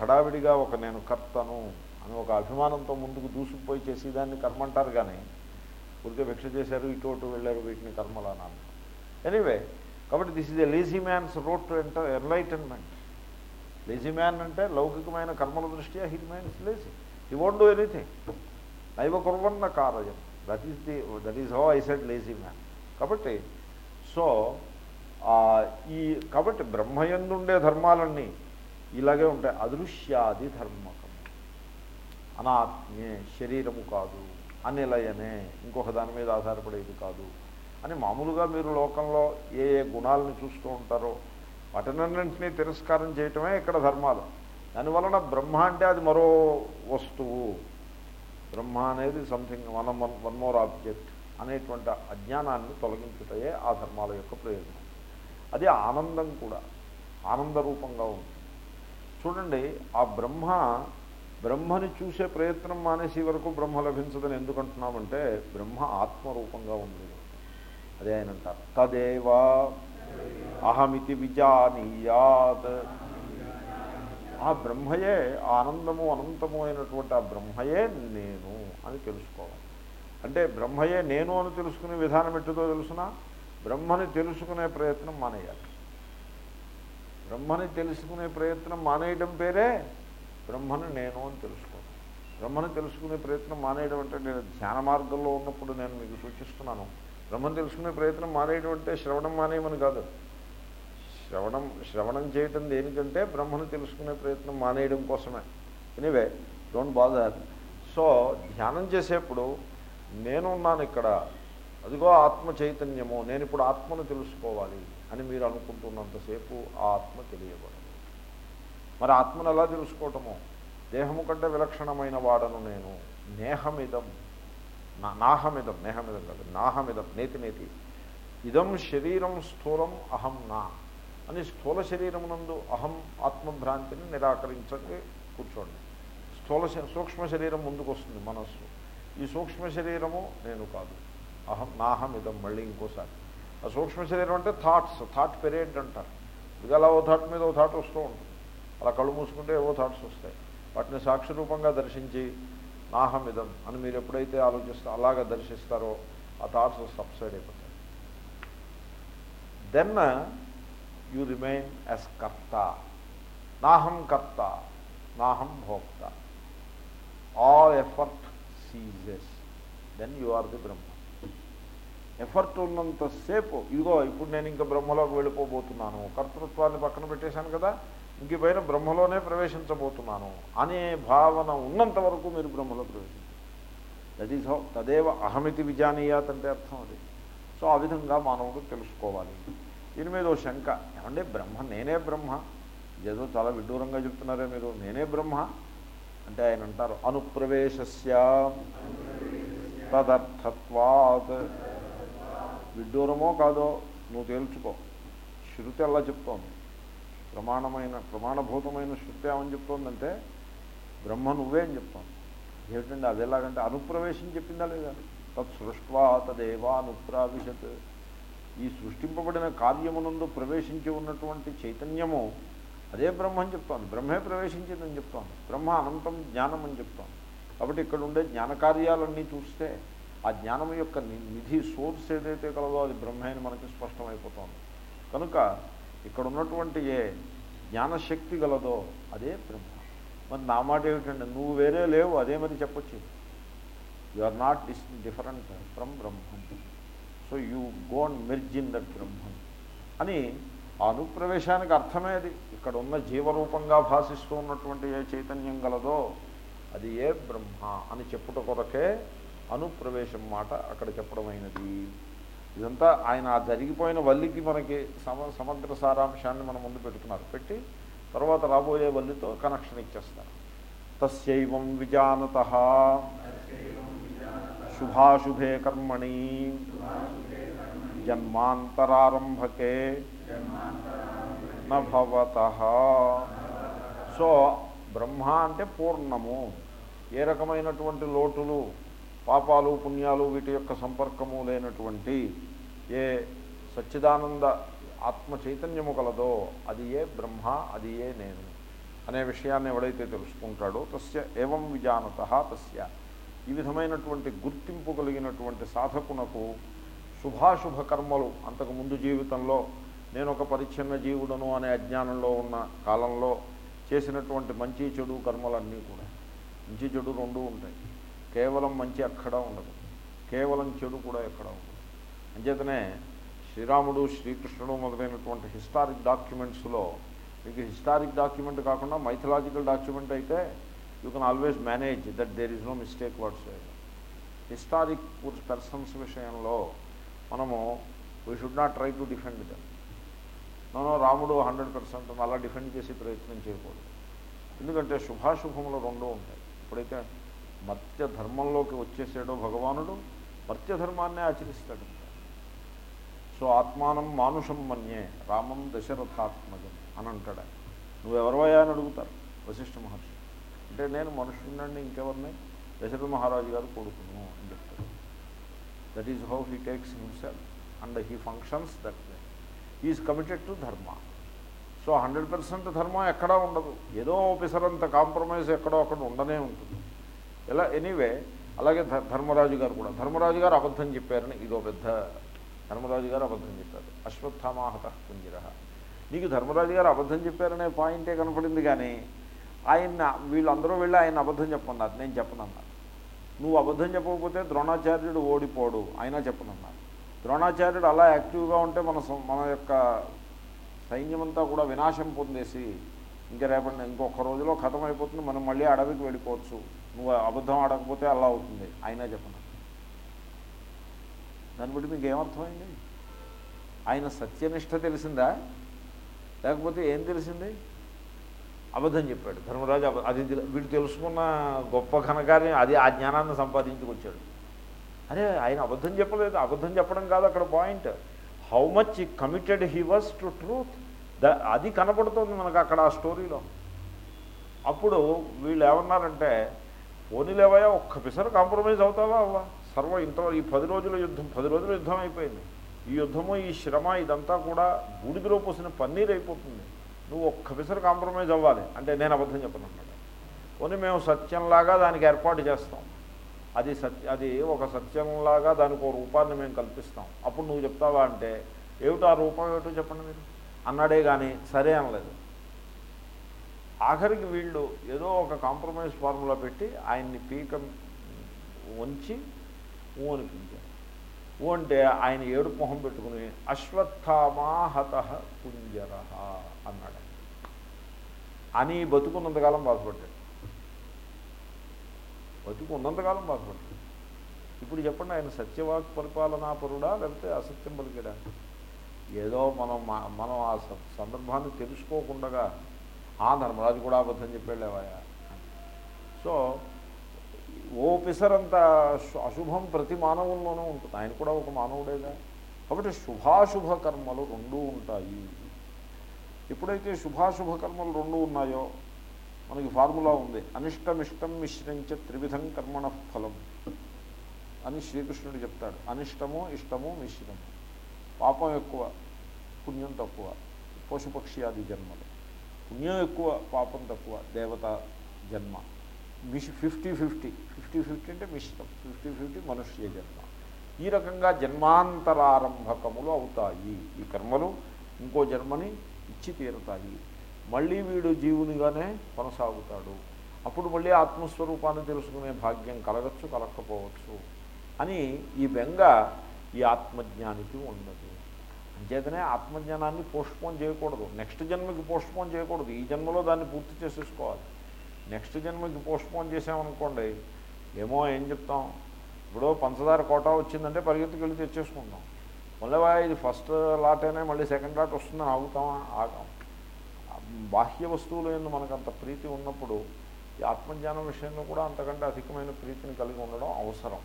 హడావిడిగా ఒక నేను కర్తను అని ఒక అభిమానంతో ముందుకు దూసుకుపోయి చేసి దాన్ని కర్మ అంటారు కానీ ఊరికే భిక్ష చేశారు ఇటు అటు వెళ్ళారు వీటిని కర్మలు అని అంటారు. ఎనీవే కాబట్టి this is a lazy man's road to enter enlightenment lazy man అంటే లౌకికమైన కర్మల దృష్ట్యా he man's lazy he won't do anything నైవ కుర్వన్న కారయం that is the that is how I said lazy man కాబట్టి సో ఈ కాబట్టి బ్రహ్మయందుండే ధర్మాలన్నీ ఇలాగే ఉంటాయి అదృశ్యాది ధర్మకం అనాత్మే శరీరము కాదు అనిలయనే ఇంకొక దాని మీద ఆధారపడేది కాదు అని మామూలుగా మీరు లోకంలో ఏ ఏ గుణాలను చూస్తూ ఉంటారో వాటినన్నింటినీ తిరస్కారం చేయటమే ఇక్కడ ధర్మాలు. దానివలన బ్రహ్మ అంటే అది మరో వస్తువు. బ్రహ్మ అనేది something one one more object అనేటువంటి అజ్ఞానాన్ని తొలగించుటయే ఆ ధర్మాల యొక్క ప్రయోజనం. అది ఆనందం కూడా ఆనంద రూపంగా ఉంటుంది. చూడండి ఆ బ్రహ్మ బ్రహ్మని చూసే ప్రయత్నం మానేసి వరకు బ్రహ్మ లభించదని ఎందుకంటున్నామంటే బ్రహ్మ ఆత్మరూపంగా ఉంది. అదే ఆయన అంటారు. తదేవా అహమితి విజానీయాత్. ఆ బ్రహ్మయే ఆనందము అనంతము అయినటువంటి ఆ బ్రహ్మయే నేను అని తెలుసుకోవాలి. అంటే బ్రహ్మయే నేను అని తెలుసుకునే విధానం ఎట్టుదో తెలుసునా? బ్రహ్మని తెలుసుకునే ప్రయత్నం మానేయాలి. బ్రహ్మని తెలుసుకునే ప్రయత్నం మానేయడం పేరే బ్రహ్మని నేను అని తెలుసుకోవడం బ్రహ్మని తెలుసుకునే ప్రయత్నం మానేయడం అంటే నేను ధ్యాన మార్గంలో ఉన్నప్పుడు నేను మీకు సూచిస్తున్నాను. బ్రహ్మం తెలుసుకునే ప్రయత్నం మానేయడం అంటే శ్రవణం మానేయమని కాదు. శ్రవణం శ్రవణం చేయటం దేనికంటే బ్రహ్మను తెలుసుకునే ప్రయత్నం మానేయడం కోసమే. Anyway don't bother. సో ధ్యానం చేసేప్పుడు నేనున్నాను ఇక్కడ. అదిగో ఆత్మ చైతన్యము నేను ఇప్పుడు ఆత్మను తెలుసుకోవాలి అని మీరు అనుకుంటున్నంతసేపు ఆ ఆత్మ తెలియబడదు. మరి ఆత్మను ఎలా తెలుసుకోవటము? దేహము కంటే విలక్షణమైన వాడను నేను. నేహమిదం. నాహమిదం నేహమిదం కాదు. నాహమిదం నేతి నేతి. ఇదం శరీరం స్థూలం అహం నా అని స్థూల శరీరమునందు అహం ఆత్మభ్రాంతిని నిరాకరించండి. కూర్చోండి. స్థూల సూక్ష్మ శరీరం ముందుకు వస్తుంది మనస్సు. ఈ సూక్ష్మ శరీరము నేను కాదు. అహం నాహం ఇదం మళ్ళీ ఇంకోసారి. ఆ సూక్ష్మ శరీరం అంటే థాట్స్ థాట్ పెరియడ్ అంటారు. ఇది అలా ఓ థాట్ మీద ఓ థాట్ వస్తూ ఉంటుంది. అలా కళ్ళు మూసుకుంటే ఏవో థాట్స్ వస్తాయి. వాటిని సాక్షి రూపంగా దర్శించి నాహమిదం అని మీరు ఎప్పుడైతే ఆలోచిస్తారో అలాగా దర్శిస్తారో ఆ థాట్స్ సబ్సైడ్ అయిపోతాయి. దెన్ యు రిమైన్ యాజ్ కర్త నాహం కర్త నాహం భోక్త all effort ceases then you are the Brahma effort ఉన్నంతసేపు ఇదిగో ఇప్పుడు నేను ఇంకా బ్రహ్మలోకి వెళ్ళిపోబోతున్నాను. కర్తృత్వాన్ని పక్కన పెట్టేశాను కదా? ఇంక పైన బ్రహ్మలోనే ప్రవేశించబోతున్నాను అనే భావన ఉన్నంత వరకు మీరు బ్రహ్మలో ప్రవేశించారు. దట్ ఈస్ హౌ తదేవ అహమితి విజానీయాత్ అంటే అర్థం అది. సో ఆ విధంగా మానవుడు తెలుసుకోవాలి. దీని మీద ఓ శంక ఏమంటే బ్రహ్మ నేనే బ్రహ్మ? ఏదో చాలా విడ్డూరంగా చెప్తున్నారే మీరు నేనే బ్రహ్మ? అంటే ఆయన అంటారు అనుప్రవేశస్య. తదర్థత్వాత్. విడ్డూరమో కాదో నువ్వు తేల్చుకో. శృతి అలా చెప్తోంది. ప్రమాణమైన ప్రమాణభూతమైన శృతి ఏమని చెప్తోందంటే బ్రహ్మ నువ్వే అని చెప్తాను ఏమిటండి అది ఎలాగంటే అనుప్రవేశం చెప్పిందా లేదా? తత్ సృష్వా తదేవా అనుప్రావిశత్ ఈ సృష్టింపబడిన కార్యమునందు ప్రవేశించి ఉన్నటువంటి చైతన్యము అదే బ్రహ్మ అని చెప్తాను బ్రహ్మే ప్రవేశించిందని చెప్తాను బ్రహ్మ అనంతం జ్ఞానం అని చెప్తాను కాబట్టి ఇక్కడ ఉండే జ్ఞానకార్యాలన్నీ చూస్తే ఆ జ్ఞానం యొక్క నిధి సోర్స్ ఏదైతే కలదో అది బ్రహ్మే అని మనకి స్పష్టమైపోతుంది. కనుక ఇక్కడ ఉన్నటువంటి ఏ జ్ఞానశక్తి గలదో అదే బ్రహ్మ. మరి నా మాట ఏమిటండి? నువ్వు వేరే లేవు అదే మరి చెప్పొచ్చు. You are not this different from Brahman so you gonna merge in that Brahman అని ఆ అనుప్రవేశానికి అర్థమే అది. ఇక్కడ ఉన్న జీవరూపంగా భాషిస్తూ ఉన్నటువంటి ఏ చైతన్యం గలదో అది ఏ బ్రహ్మ అని చెప్పుట కొరకే అనుప్రవేశం మాట అక్కడ చెప్పడమైనది. ఇదంతా ఆయన ఆ జరిగిపోయిన వల్లికి మనకి సమ సమగ్ర సారాంశాన్ని మన ముందు పెడుతున్నారు. పెట్టి తర్వాత రాబోయే వల్లితో కనెక్షన్ ఇచ్చేస్తారు. తస్యైవం విజానత. శుభాశుభే కర్మణి. జన్మాంతరారంభకే నభవత సో బ్రహ్మ అంటే పూర్ణము. ఏ రకమైనటువంటి లోటులు పాపాలు పుణ్యాలు వీటి యొక్క సంపర్కము లేనటువంటి ఏ సచ్చిదానంద ఆత్మ చైతన్యము కలదో అది ఏ బ్రహ్మ అది ఏ నేను అనే విషయాన్ని ఎవడైతే తెలుసుకుంటాడో తస్య ఏవం విజానత తస్య. ఈ విధమైనటువంటి గుర్తింపు కలిగినటువంటి సాధకునకు శుభాశుభ కర్మలు అంతకు ముందు జీవితంలో నేను ఒక పరిచ్ఛిన్న జీవుడను అనే అజ్ఞానంలో ఉన్న కాలంలో చేసినటువంటి మంచి చెడు కర్మలన్నీ కూడా. మంచి చెడు రెండూ ఉంటాయి. కేవలం మంచి ఎక్కడా ఉండదు. కేవలం చెడు కూడా ఎక్కడా ఉండదు. అంచేతనే శ్రీరాముడు శ్రీకృష్ణుడు మొదలైనటువంటి హిస్టారిక్ డాక్యుమెంట్స్లో మీకు హిస్టారిక్ డాక్యుమెంట్ కాకుండా మైథలాజికల్ డాక్యుమెంట్ అయితే you can always manage that there is no mistake words historic persons విషయంలో మనము we should not try to defend them. No రాముడు హండ్రెడ్ పర్సెంట్ అలా డిఫెండ్ చేసే ప్రయత్నం చేయకూడదు. ఎందుకంటే శుభాశుభములు రెండూ ఉంటాయి. ఎప్పుడైతే మత్స్య ధర్మంలోకి వచ్చేసాడో భగవానుడు మర్త్యధర్మాన్నే ఆచరిస్తాడు. సో ఆత్మానం మానుషం మన్యే రామం దశరథాత్మజం అని అంటాడు. ఆయన. నువ్వెవరవయ్యా అని అడుగుతారు వశిష్ఠ మహర్షి. అంటే నేను మనుషుడినండి ఇంకెవరిని? దశరథ మహారాజు గారు కొడుకును అని చెప్తాడు. That is how he takes himself and he functions that way is committed to dharma so hundred percent ధర్మం ఎక్కడా ఉండదు. ఏదో పిసరంత కాంప్రమైజ్ ఎక్కడో అక్కడ ఉండనే ఉంటుంది. ఇలా ఎనీవే అలాగే ధర్మరాజు గారు కూడా. ధర్మరాజు గారు అబద్ధం చెప్పారని ఇదో పెద్ద ధర్మరాజు గారు అబద్ధం చెప్పారు. అశ్వత్థామాహత కుంజిర నీకు ధర్మరాజు గారు అబద్ధం చెప్పారనే పాయింటే కనపడింది కానీ ఆయన వీళ్ళందరూ వెళ్ళి ఆయన అబద్ధం చెప్పన్నారు నేను చెప్పనన్నారు నువ్వు అబద్ధం చెప్పకపోతే ద్రోణాచార్యుడు ఓడిపోడు. అయినా చెప్పనన్నారు ద్రోణాచార్యుడు అలా యాక్టివ్గా ఉంటే మన మన యొక్క సైన్యమంతా కూడా వినాశం పొందేసి ఇంకా రేపటి ఇంకొక రోజులో ఖతం అయిపోతుంది మనం మళ్ళీ అడవికి వెళ్ళిపోవచ్చు. నువ్వు అబద్ధం ఆడకపోతే అలా అవుతుంది. అయినా చెప్పను? దాన్ని బట్టి మీకు ఏమర్థమైంది? ఆయన సత్యనిష్ట తెలిసిందా? లేకపోతే ఏం తెలిసింది? అబద్ధం చెప్పాడు. ధర్మరాజు అబ- అది వీడు తెలుసుకున్న గొప్ప ఘనకార్యం అది ఆ జ్ఞానాన్ని సంపాదించుకొచ్చాడు. అరే ఆయన అబద్ధం చెప్పలేదు. అబద్ధం చెప్పడం కాదు అక్కడ point. How much committed he was to truth. The అది కనపడుతుంది మనకు అక్కడ ఆ స్టోరీలో. అప్పుడు వీళ్ళు ఏమన్నారంటే పోనీలేవయా ఒక్క పిసర కాంప్రమైజ్ అవుతావా అవ్వా? సర్వ ఇంతవరకు ఈ పది రోజుల యుద్ధం పది రోజుల యుద్ధం అయిపోయింది. ఈ యుద్ధము ఈ శ్రమ ఇదంతా కూడా బూడిదలో పోసిన పన్నీర్ అయిపోతుంది. నువ్వు ఒక్క పిసర కాంప్రమైజ్ అవ్వాలి. అంటే నేను అబద్ధం చెప్పను అన్నాడు. పోనీ మేము సత్యంలాగా దానికి ఏర్పాటు చేస్తాం. అది సత్య అది ఒక సత్యంలాగా దానికి ఒక రూపాన్ని మేము కల్పిస్తాం. అప్పుడు నువ్వు చెప్తావా అంటే ఏమిటో ఆ రూపం ఏమిటో చెప్పండి మీరు. అన్నాడే కానీ సరే అనలేదు. ఆఖరికి వీళ్ళు ఏదో ఒక కాంప్రమైజ్ ఫార్ములా పెట్టి ఆయన్ని పీక వంచి ఊ అనిపించారు ఊ అంటే ఆయన ఏడు మొహం పెట్టుకుని అశ్వత్థామాహత కుంజర అన్నాడు. అని బతుకున్నంతకాలం బాధపడ్డాడు. బతుకున్నంతకాలం బాధపడ్డాడు. ఇప్పుడు చెప్పండి ఆయన సత్యవాక్ పరిపాలనాపరుడా లేకపోతే అసత్యం పలికడా? ఏదో మనం మనం ఆ స- సందర్భాన్ని తెలుసుకోకుండా ధర్మరాజు కూడా అబద్ధం చెప్పాడేవాయా సో ఓ పిసరంత అశుభం ప్రతి మానవుల్లోనూ ఉంటుంది. ఆయన కూడా ఒక మానవుడేగా. కాబట్టి శుభాశుభ కర్మలు రెండూ ఉంటాయి. ఎప్పుడైతే శుభాశుభ కర్మలు రెండు ఉన్నాయో మనకి ఫార్ములా ఉంది. అనిష్టమిష్టం మిశ్రించ త్రివిధం కర్మణ ఫలం అని శ్రీకృష్ణుడు చెప్తాడు. అనిష్టము ఇష్టము మిశ్రము. పాపం ఎక్కువ పుణ్యం తక్కువ. పశుపక్షి ఆది జన్మలు. పుణ్యం ఎక్కువ పాపం తక్కువ దేవత జన్మ. మిష్ ఫిఫ్టీ ఫిఫ్టీ ఫిఫ్టీ ఫిఫ్టీ అంటే మిశ్రం ఫిఫ్టీ ఫిఫ్టీ మనుష్య జన్మ. ఈ రకంగా జన్మాంతరారంభకములు అవుతాయి. ఈ కర్మలు ఇంకో జన్మని ఇచ్చి తీరుతాయి. మళ్ళీ వీడు జీవునిగానే కొనసాగుతాడు. అప్పుడు మళ్ళీ ఆత్మస్వరూపాన్ని తెలుసుకునే భాగ్యం కలగచ్చు కలగకపోవచ్చు అని ఈ బెంగ ఈ ఆత్మజ్ఞానికి ఉండదు అంచేతనే ఆత్మజ్ఞానాన్ని పోస్ట్పోన్ చేయకూడదు. నెక్స్ట్ జన్మకి పోస్ట్పోన్ చేయకూడదు. ఈ జన్మలో దాన్ని పూర్తి చేసేసుకోవాలి. నెక్స్ట్ జన్మకి పోస్ట్పోన్ చేసామనుకోండి ఏమో ఏం చెప్తాం? ఇప్పుడు పంచదార కోట వచ్చిందంటే పరిగెత్తుకెళ్ళి తెచ్చేసుకుంటాం. మళ్ళీ ఇది ఫస్ట్ లాటేనే మళ్ళీ సెకండ్ లాట్ వస్తుందని ఆగుతామా ఆగాం. బాహ్య వస్తువులు ఎందు మనకు అంత ప్రీతి ఉన్నప్పుడు ఈ ఆత్మజ్ఞానం విషయంలో కూడా అంతకంటే అధికమైన ప్రీతిని కలిగి ఉండడం అవసరం.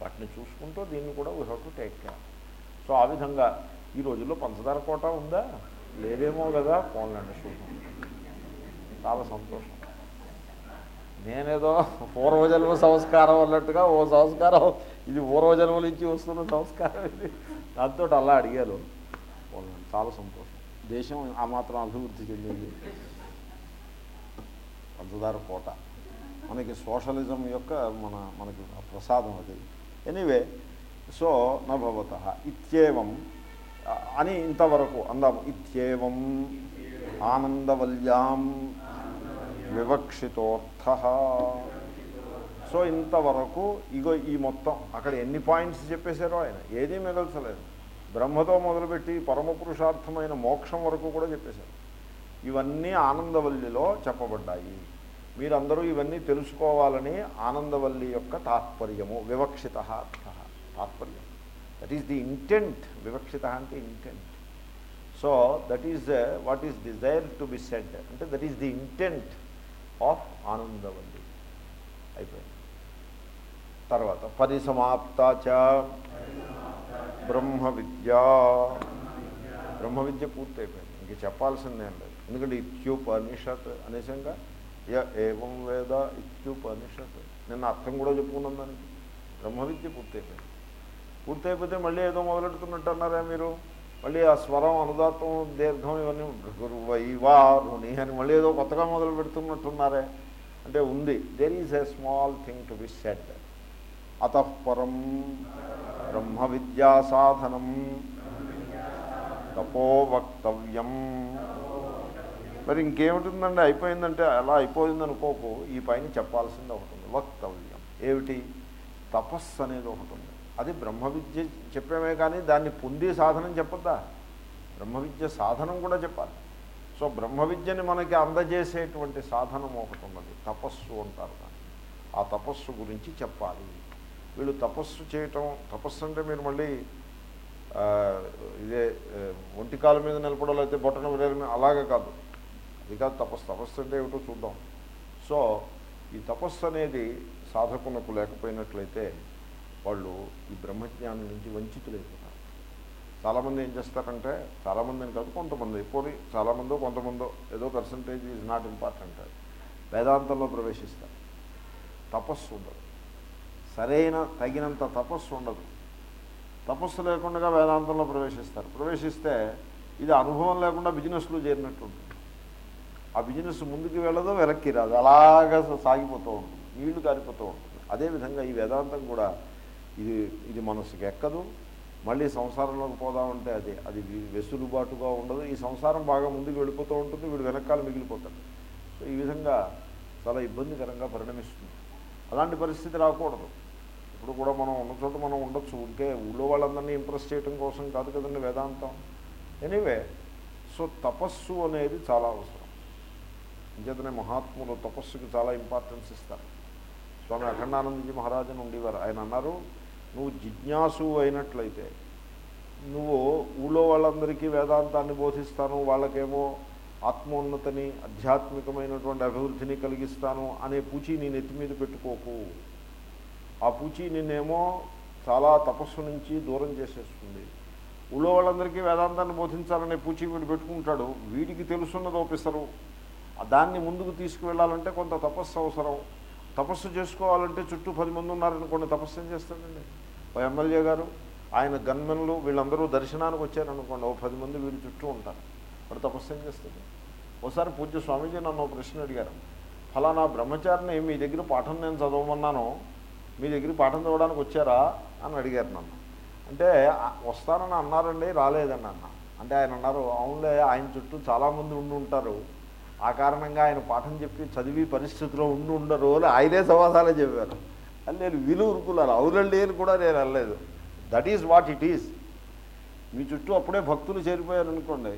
వాటిని చూసుకుంటూ దీన్ని కూడా we have to take care so ఆ విధంగా ఈ రోజుల్లో పంచదార కోట ఉందా? లేదేమో కదా పోన్లండి చూద్దాం చాలా సంతోషం. నేనేదో పూర్వజన్మ సంస్కారం అన్నట్టుగా ఓ సంస్కారం ఇది పూర్వజన్మ నుంచి వస్తున్న సంస్కారం ఇది. దాంతో అలా అడిగారు. పోన్లండి చాలా సంతోషం. దేశం ఆ మాత్రం అభివృద్ధి చెందింది. పంచదార కోట. మనకి సోషలిజం యొక్క మన మనకి ప్రసాదం అది. ఎనీవే సో నభవత ఇత్యేవం అని ఇంతవరకు అందాము. ఇత్యేవం ఆనందవల్యాం వివక్షితోర్థ. సో ఇంతవరకు ఇగో ఈ మొత్తం అక్కడ ఎన్ని పాయింట్స్ చెప్పేశారో ఆయన? ఏదీ మిగల్చలేదు బ్రహ్మతో మొదలుపెట్టి పరమ పురుషార్థమైన మోక్షం వరకు కూడా చెప్పేశారు. ఇవన్నీ ఆనందవల్లిలో చెప్పబడ్డాయి. మీరందరూ ఇవన్నీ తెలుసుకోవాలని ఆనందవల్లి యొక్క తాత్పర్యము వివక్షిత అర్థ తాత్పర్యం. దట్ ఈస్ ది ఇంటెంట్ వివక్షిత అంటే intent so that is what is desire to be said అంటే that is the intent of Anandavalli అయిపోయింది తర్వాత పరిసమాప్త బ్రహ్మ విద్య బ్రహ్మ విద్య పూర్తి అయిపోయింది ఇంక చెప్పాల్సిందేం లేదు ఎందుకంటే ఇత్యుపనిషత్ అనేసంగా య ఏవం వేద ఇత్యుపనిషత్ నిన్న అర్థం కూడా చెప్పుకున్నాం దానికి బ్రహ్మ విద్య పూర్తయిపోయింది పూర్తయిపోతే పూర్తి అయిపోతే మళ్ళీ ఏదో మొదలెడుతున్నట్టు అన్నారా మీరు? మళ్ళీ ఆ స్వరం అనుదాత్తం దీర్ఘం ఇవన్నీ గురువైవారుని అని మళ్ళీ ఏదో కొత్తగా మొదలు పెడుతున్నట్టున్నారే అంటే ఉంది. There is a small thing to be said అతఃపరం బ్రహ్మ విద్యా సాధనం తపో వక్తవ్యం. మరి ఇంకేమిటిందండి? అయిపోయిందంటే అలా అయిపోయింది అనుకోకు ఈ పైన చెప్పాల్సింది ఒకటి ఉంది వక్తవ్యం. ఏమిటి? తపస్సు అనేది ఒకటి ఉంది అది బ్రహ్మ విద్య చెప్పామే కానీ దాన్ని పొందే సాధనం చెప్పద్దా? బ్రహ్మ విద్య సాధనం కూడా చెప్పాలి. సో బ్రహ్మ విద్యని మనకి అందజేసేటువంటి సాధనం ఒకటి ఉన్నది. తపస్సు అంటారు ఆ తపస్సు గురించి చెప్పాలి. వీళ్ళు తపస్సు చేయటం తపస్సు అంటే మీరు మళ్ళీ ఇదే ఆ, ఒంటికాల మీద నిలబడాలి అయితే బొట్టన విరేల అలాగే కాదు. అది కాదు తపస్సు. తపస్సు అంటే ఏమిటో చూద్దాం. సో ఈ తపస్సు అనేది సాధకునకు లేకపోయినట్లయితే వాళ్ళు ఈ బ్రహ్మజ్ఞానం నుంచి వంచితులైపోతారు. చాలామంది ఏం చేస్తారంటే చాలామంది అని కాదు కొంతమంది. పోనీ చాలామందో కొంతమందో ఏదో పర్సంటేజ్ ఈజ్ నాట్ ఇంపార్టెంట్ వేదాంతంలో ప్రవేశిస్తారు. తపస్సు ఉండదు. సరైన తగినంత తపస్సు ఉండదు. తపస్సు లేకుండా వేదాంతంలో ప్రవేశిస్తారు. ప్రవేశిస్తే ఇది అనుభవం లేకుండా బిజినెస్లో చేరినట్టు ఉంటుంది. ఆ బిజినెస్ ముందుకు వెళ్ళదో వెనక్కి రాదు అలాగా సాగిపోతూ ఉంటుంది. నీళ్ళు కారిపోతూ ఉంటుంది. అదేవిధంగా ఈ వేదాంతం కూడా ఇది ఇది మనసుకి ఎక్కదు. మళ్ళీ సంసారంలోకి పోదామంటే అది అది వెసులుబాటుగా ఉండదు. ఈ సంసారం బాగా ముందుకు వెళ్ళిపోతూ ఉంటుంది వీడు వెనకాల మిగిలిపోతాడు. సో ఈ విధంగా చాలా ఇబ్బందికరంగా పరిణమిస్తుంది. అలాంటి పరిస్థితి రాకూడదు. ఇప్పుడు కూడా మనం ఉన్న చోట మనం ఉండొచ్చు. ఉంటే ఊళ్ళో వాళ్ళందరినీ ఇంప్రెస్ చేయడం కోసం కాదు కదండి వేదాంతం. ఎనీవే సో తపస్సు అనేది చాలా అవసరం. అంచేతనే మహాత్ములు తపస్సుకి చాలా ఇంపార్టెన్స్ ఇస్తారు. స్వామి అఖండానందజీ మహారాజుని ఉండేవారు. ఆయన అన్నారు నువ్వు జిజ్ఞాసు అయినట్లయితే నువ్వు ఊళ్ళో వాళ్ళందరికీ వేదాంతాన్ని బోధిస్తాను వాళ్ళకేమో ఆత్మోన్నతిని ఆధ్యాత్మికమైనటువంటి అభివృద్ధిని కలిగిస్తాను అనే పూచి నేను ఎత్తి మీద పెట్టుకోకు. ఆ పూచి నిన్నేమో చాలా తపస్సు నుంచి దూరం చేసేస్తుంది. ఊళ్ళో వాళ్ళందరికీ వేదాంతాన్ని బోధించాలనే పూచి వీడు పెట్టుకుంటాడు వీడికి తెలుసున్నది ఓపిస్తారు. దాన్ని ముందుకు తీసుకువెళ్ళాలంటే కొంత తపస్సు అవసరం. తపస్సు చేసుకోవాలంటే చుట్టూ పది మంది కొన్ని తపస్సు ఏం చేస్తాడండి? ఓ ఎమ్మెల్యే గారు ఆయన గన్మెన్లు వీళ్ళందరూ దర్శనానికి వచ్చారనుకోండి ఓ పది మంది వీళ్ళు చుట్టూ ఉంటారు. వాడు తపస్సు చేస్తుంది ఒకసారి పూజ్య స్వామీజీ నన్ను ఓ ప్రశ్న అడిగారు. ఫలానా బ్రహ్మచారిని మీ దగ్గర పాఠం నేను చదవమన్నాను మీ దగ్గర పాఠం చదవడానికి వచ్చారా అని అడిగారు నన్ను. అంటే వస్తానని అన్నారండి రాలేదని అన్న. అంటే ఆయన అన్నారు అవునులే ఆయన చుట్టూ చాలామంది ఉండి ఉంటారు. ఆ కారణంగా ఆయన పాఠం చెప్పి చదివి పరిస్థితిలో ఉండి ఉండరు అని ఆయనే సమాధానం చెప్పారు. అని నేను విలు ఉరుకున్నాను అవునండి అని కూడా నేను అనలేదు. That is what it is మీ చుట్టూ అప్పుడే భక్తులు చేరిపోయారు అనుకోండి.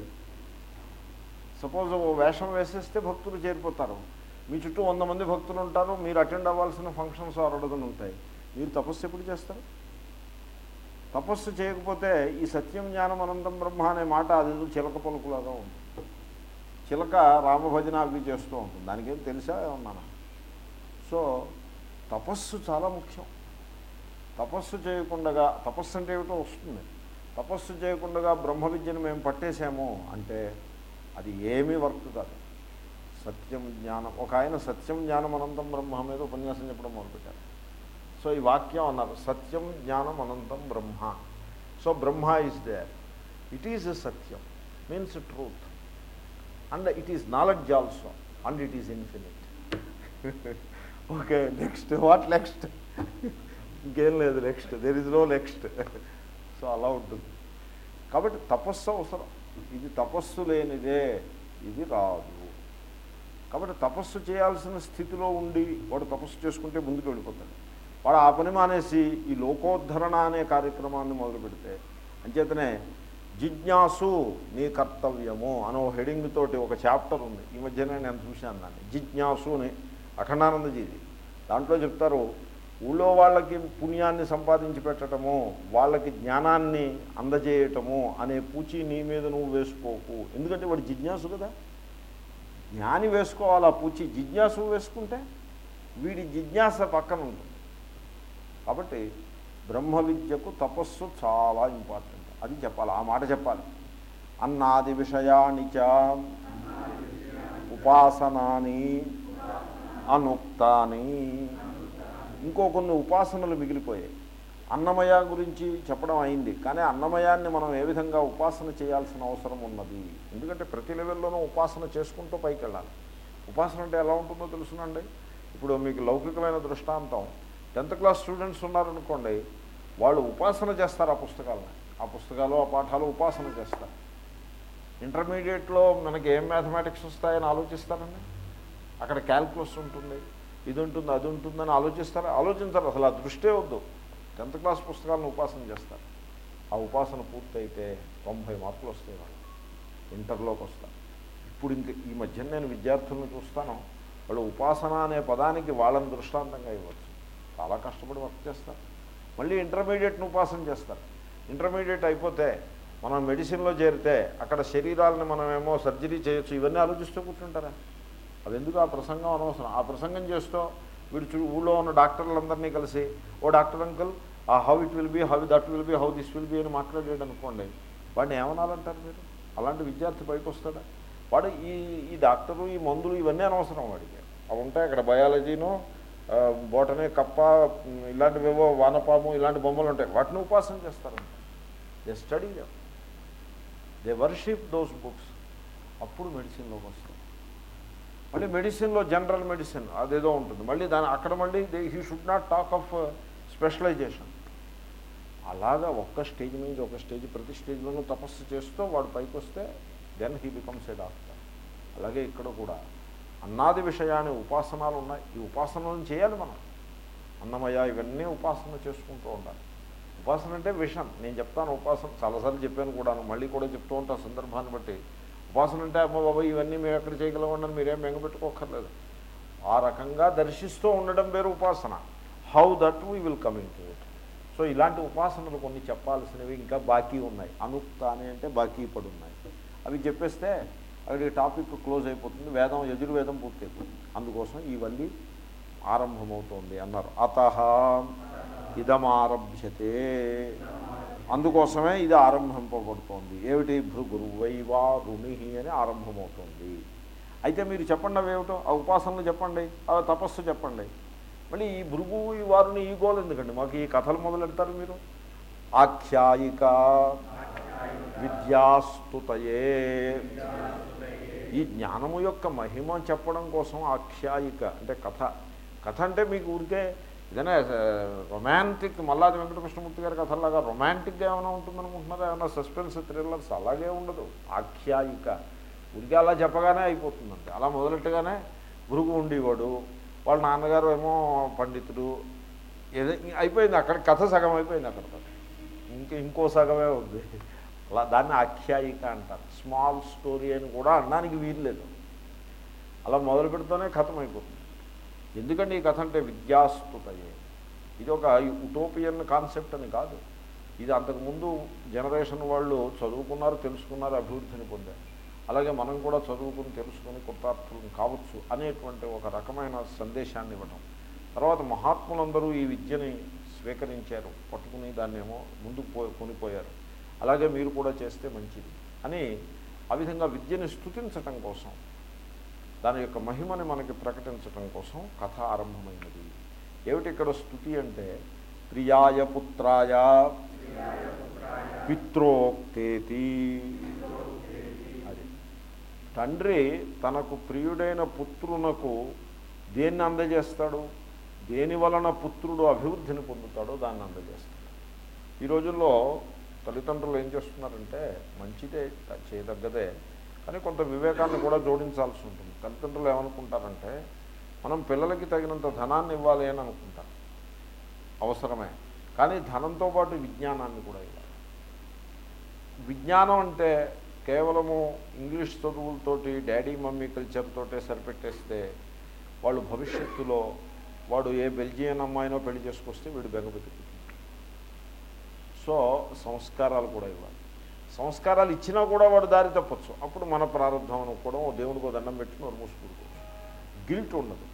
సపోజ్ వేషం వేసేస్తే భక్తులు చేరిపోతారు. మీ చుట్టూ వంద మంది భక్తులు ఉంటారు. మీరు అటెండ్ అవ్వాల్సిన ఫంక్షన్స్ అరడుగులు ఉంటాయి. మీరు తపస్సు ఎప్పుడు చేస్తారు? తపస్సు చేయకపోతే ఈ సత్యం జ్ఞానం అనంతం బ్రహ్మ అనే మాట అది చిలక పలుకులాగా ఉంటుంది. చిలక రామభజన అవి చేస్తూ ఉంటుంది. దానికేం తెలుసా ఏమన్నాను సో తపస్సు చాలా ముఖ్యం. తపస్సు చేయకుండా తపస్సు అంటే ఏమిటో వస్తుంది. తపస్సు చేయకుండా బ్రహ్మ విద్యను మేము పట్టేశాము అంటే అది ఏమీ వర్క్ కాదు. సత్యం జ్ఞానం ఒక ఆయన సత్యం జ్ఞానం అనంతం బ్రహ్మ మీద ఉపన్యాసం చెప్పడం మొదలుపెట్టారు. సో ఈ వాక్యం అన్నారు సత్యం జ్ఞానం అనంతం బ్రహ్మ. So Brahma is there it is Satyam means truth and it is knowledge also and it is infinite okay next what next ఇంకేం లేదు next there is no next so అలా ఉంటుంది. కాబట్టి తపస్సు అవసరం. ఇది తపస్సు లేనిదే ఇది రాదు. కాబట్టి తపస్సు చేయాల్సిన స్థితిలో ఉండి వాడు తపస్సు చేసుకుంటే ముందుకు వెళ్ళిపోతాడు. వాడు ఆ పని మానేసి ఈ లోకోద్ధరణ అనే కార్యక్రమాన్ని మొదలు పెడితే అంచేతనే జిజ్ఞాసు నీ కర్తవ్యము అనో హెడింగ్ తోటి ఒక చాప్టర్ ఉంది. ఈ మధ్యనే నేను చూశాను దాన్ని. జిజ్ఞాసు అని అఖండానందజీది. దాంట్లో చెప్తారు ఊళ్ళో వాళ్ళకి పుణ్యాన్ని సంపాదించి పెట్టడము వాళ్ళకి జ్ఞానాన్ని అందజేయటము అనే పూచి నీ మీద నువ్వు వేసుకోకు. ఎందుకంటే వాడు జిజ్ఞాసు కదా. జ్ఞాని వేసుకోవాలి ఆ పూచి? జిజ్ఞాసు వేసుకుంటే వీడి జిజ్ఞాస పక్కన ఉంటుంది. కాబట్టి బ్రహ్మ విద్యకు తపస్సు చాలా ఇంపార్టెంట్. అది చెప్పాలి ఆ మాట చెప్పాలి. అన్నాది విషయానిచ ఉపాసనాని అనుక్తాని ఇంకో కొన్ని ఉపాసనలు మిగిలిపోయాయి. అన్నమయ గురించి చెప్పడం అయింది. కానీ అన్నమయాన్ని మనం ఏ విధంగా ఉపాసన చేయాల్సిన అవసరం ఉన్నది? ఎందుకంటే ప్రతి లెవెల్లోనూ ఉపాసన చేసుకుంటూ పైకి వెళ్ళాలి ఉపాసన అంటే ఎలా ఉంటుందో తెలుసునండి? ఇప్పుడు మీకు లౌకికమైన దృష్టాంతం. టెన్త్ క్లాస్ స్టూడెంట్స్ ఉన్నారనుకోండి వాళ్ళు ఉపాసన చేస్తారు ఆ పుస్తకాలను. ఆ పుస్తకాలు ఆ పాఠాలు ఉపాసన చేస్తారు. ఇంటర్మీడియట్లో మనకి ఏం మ్యాథమెటిక్స్ వస్తాయని ఆలోచిస్తారండి? అక్కడ క్యాల్కులస్ ఉంటుంది ఇది ఉంటుంది అది ఉంటుందని ఆలోచిస్తారు. ఆలోచించరు అసలు ఆ దృష్టే వద్దు. టెన్త్ క్లాస్ పుస్తకాలను ఉపాసన చేస్తారు. ఆ ఉపాసన పూర్తయితే తొంభై మార్కులు వస్తాయి వాళ్ళు ఇంటర్లోకి వస్తారు. ఇప్పుడు ఇంక ఈ మధ్య నేను విద్యార్థులను చూస్తాను వాళ్ళు ఉపాసన అనే పదానికి వాళ్ళని దృష్టాంతంగా ఇవ్వచ్చు. చాలా కష్టపడి వర్క్ చేస్తారు. మళ్ళీ ఇంటర్మీడియట్ను ఉపాసన చేస్తారు. ఇంటర్మీడియట్ అయిపోతే మనం మెడిసిన్లో చేరితే అక్కడ శరీరాలను మనమేమో సర్జరీ చేయొచ్చు ఇవన్నీ ఆలోచిస్తూ కూర్చుంటారా? అది ఎందుకు ఆ ప్రసంగం అనవసరం? ఆ ప్రసంగం చేస్తూ వీడు చూ ఊళ్ళో ఉన్న డాక్టర్లందరినీ కలిసి ఓ డాక్టర్ అంకుల్ ఆ how it will be how that will be how this will be అని మాట్లాడాడు అనుకోండి వాడిని ఏమనాలంటారు మీరు? అలాంటి విద్యార్థి పైకి వస్తాడా వాడు ఈ ఈ డాక్టరు ఈ మందులు ఇవన్నీ అనవసరం వాడికి. అవి ఉంటాయి అక్కడ బయాలజీను బోటనే కప్ప ఉమ్, ఇలాంటివేవో వానపాము ఇలాంటి బొమ్మలు ఉంటాయి. వాటిని ఉపాసన చేస్తారంట they study they worship those books అప్పుడు మెడిసిన్లోకి వస్తాయి. మళ్ళీ మెడిసిన్లో జనరల్ మెడిసిన్ అదేదో ఉంటుంది. మళ్ళీ దాని అక్కడ మళ్ళీ he should not talk of uh, specialisation. అలాగా ఒక్క స్టేజ్ మీద ఒక స్టేజ్ ప్రతి స్టేజ్లోనూ తపస్సు చేస్తూ వాడు పైకి వస్తే then he becomes a doctor. అలాగే ఇక్కడ కూడా అన్నాది విషయాన్ని ఉపాసనాలు ఉన్నాయి. ఈ ఉపాసనలను చేయాలి మనం. అన్నమయ్య ఇవన్నీ ఉపాసన చేసుకుంటూ ఉండాలి. ఉపాసన అంటే విషం నేను చెప్తాను ఉపాసన. చాలాసార్లు చెప్పాను కూడాను. మళ్ళీ కూడా చెప్తూ ఉంటాను సందర్భాన్ని బట్టి. ఉపాసన అంటే అమ్మ బాబా ఇవన్నీ మేము ఎక్కడ చేయగలమని మీరేం మెంగపెట్టుకోకర్లేదు ఆ రకంగా దర్శిస్తూ ఉండడం వేరు ఉపాసన. How that we will coming to it so ఇలాంటి ఉపాసనలు కొన్ని చెప్పాల్సినవి ఇంకా బాకీ ఉన్నాయి. అనుక్త అని అంటే బాకీ పడి ఉన్నాయి అవి చెప్పేస్తే అక్కడికి టాపిక్ క్లోజ్ అయిపోతుంది. వేదం యజుర్వేదం పూర్తయిపోతుంది. అందుకోసం ఇవన్నీ ఆరంభమవుతోంది అన్నారు. అత ఇదమారభ్యతే. అందుకోసమే ఇది ఆరంభింపబడుతోంది. ఏమిటి? భృగురువైవా రుణి అని ఆరంభమవుతోంది. అయితే మీరు చెప్పండి అవి ఏమిటో ఆ ఉపాసనలు చెప్పండి ఆ తపస్సు చెప్పండి. మళ్ళీ ఈ భృగు ఈ వారుని ఈ గోలు ఎందుకండి? మాకు ఈ కథలు మొదలెడతారు మీరు? ఆఖ్యాయిక విద్యాస్తుతయే. ఈ జ్ఞానము యొక్క మహిమ చెప్పడం కోసం ఆఖ్యాయిక అంటే కథ. కథ అంటే మీకు ఊరికే ఏదైనా రొమాంటిక్ మల్లాది వెంకటకృష్ణమూర్తి గారి కథలాగా రొమాంటిక్గా ఏమైనా ఉంటుందనుకుంటున్నారా ఏమైనా సస్పెన్స్ థ్రిల్లర్స్ అలాగే ఉండదు. ఆఖ్యాయిక. ఉడికి అలా చెప్పగానే అయిపోతుందండి అలా మొదలెట్టగానే గురువు ఉండేవాడు. వాళ్ళ నాన్నగారు ఏమో పండితుడు. ఏదో అయిపోయింది అక్కడ కథ సగం అయిపోయింది అక్కడ. ఇంక ఇంకో సగమే ఉంది. అలా దాన్ని ఆఖ్యాయిక అంటారు. స్మాల్ స్టోరీ అని కూడా అనడానికి వీల్లేదు అలా మొదలు పెడితేనే కథం అయిపోతుంది ఎందుకంటే ఈ కథ అంటే విద్యాస్తుతయే? ఇది ఒక ఉటోపియన్ కాన్సెప్ట్ అని కాదు. ఇది అంతకుముందు జనరేషన్ వాళ్ళు చదువుకున్నారు తెలుసుకున్నారు అభివృద్ధిని పొందారు. అలాగే మనం కూడా చదువుకుని తెలుసుకుని కృతార్థులను కావచ్చు అనేటువంటి ఒక రకమైన సందేశాన్ని ఇవ్వటం. తర్వాత మహాత్ములందరూ ఈ విద్యని స్వీకరించారు. పట్టుకుని దాన్ని ఏమో ముందుకు పో కొనిపోయారు. అలాగే మీరు కూడా చేస్తే మంచిది అని ఆ విధంగా విద్యని స్థుతించటం కోసం దాని యొక్క మహిమని మనకి ప్రకటించటం కోసం కథ ఆరంభమైనది. ఏమిటి ఇక్కడ స్థుతి అంటే? ప్రియాయ పుత్రాయ పిత్రోక్తేతి. అది. తండ్రి తనకు ప్రియుడైన పుత్రునకు దేన్ని అందజేస్తాడు? దేని వలన పుత్రుడు అభివృద్ధిని పొందుతాడో దాన్ని అందజేస్తాడు. ఈ రోజుల్లో తల్లిదండ్రులు ఏం చేస్తున్నారంటే మంచిదే చేయదగ్గదే కానీ కొంత వివేకాన్ని కూడా జోడించాల్సి ఉంటుంది. తల్లిదండ్రులు ఏమనుకుంటారంటే మనం పిల్లలకి తగినంత ధనాన్ని ఇవ్వాలి అని అనుకుంటాం అవసరమే. కానీ ధనంతో పాటు విజ్ఞానాన్ని కూడా ఇవ్వాలి. విజ్ఞానం అంటే కేవలము ఇంగ్లీష్ చదువులతోటి డాడీ మమ్మీ కల్చర్తోటే సరిపెట్టేస్తే వాళ్ళు భవిష్యత్తులో వాడు ఏ బెల్జియన్ అమ్మాయినో పెళ్ళి చేసుకొస్తే వీడు బెంగపెట్టుకుంటాడు సో సంస్కారాలు కూడా ఇవ్వాలి. సంస్కారాలు ఇచ్చినా కూడా వాడు దారి తప్పచ్చు. అప్పుడు మన ప్రారంభం అనుకోవడం దేవుడికి దండం పెట్టి నోరు మూసుకుంటుకోవచ్చు గిల్ట్ ఉండదు.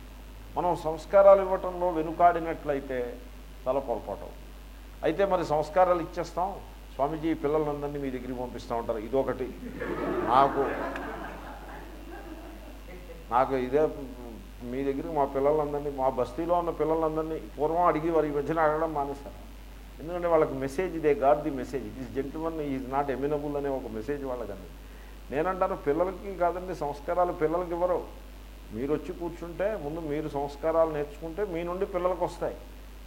మనం సంస్కారాలు ఇవ్వటంలో వెనుకాడినట్లయితే చాలా పొరపాటు అవుతుంది. అయితే మరి సంస్కారాలు ఇచ్చేస్తాం. స్వామీజీ పిల్లలందరినీ మీ దగ్గరికి పంపిస్తూ ఉంటారు. ఇదొకటి. నాకు నాకు ఇదే మీ దగ్గరికి మా పిల్లలందరినీ మా బస్తీలో ఉన్న పిల్లలందరినీ పూర్వం అడిగి వారి మధ్యన అడగడం మానేస్తారు ఎందుకంటే వాళ్ళకి message they got the message it is gentleman is not amenable అనే ఒక మెసేజ్ వాళ్ళకి నేనంటాను పిల్లలకి కాదండి సంస్కారాలు పిల్లలకి ఇవ్వరు. మీరు వచ్చి కూర్చుంటే ముందు మీరు సంస్కారాలు నేర్చుకుంటే మీ నుండి పిల్లలకు వస్తాయి.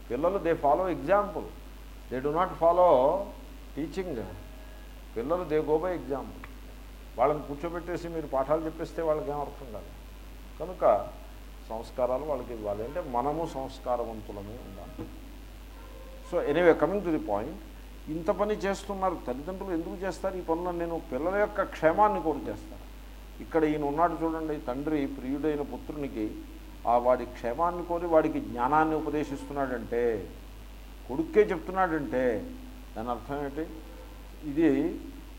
పిల్లలు they follow example they do not follow teaching పిల్లలు దే గో బై ఎగ్జాంపుల్ వాళ్ళని కూర్చోబెట్టేసి మీరు పాఠాలు చెప్పేస్తే వాళ్ళకి ఏం అర్థం కాదు. కనుక సంస్కారాలు వాళ్ళకి ఇవ్వాలి. అంటే మనము సంస్కారవంతులమే ఉండాలి. So anyway coming to the point ఇంత పని చేస్తున్నారు తల్లిదండ్రులు ఎందుకు చేస్తారు ఈ పనులను నేను పిల్లల యొక్క క్షేమాన్ని కోరి చేస్తాను. ఇక్కడ ఈయన ఉన్నాడు చూడండి తండ్రి ప్రియుడైన పుత్రునికి ఆ వాడి క్షేమాన్ని కోరి వాడికి జ్ఞానాన్ని ఉపదేశిస్తున్నాడంటే కొడుక్కే చెప్తున్నాడంటే దాని అర్థం ఏంటి? ఇది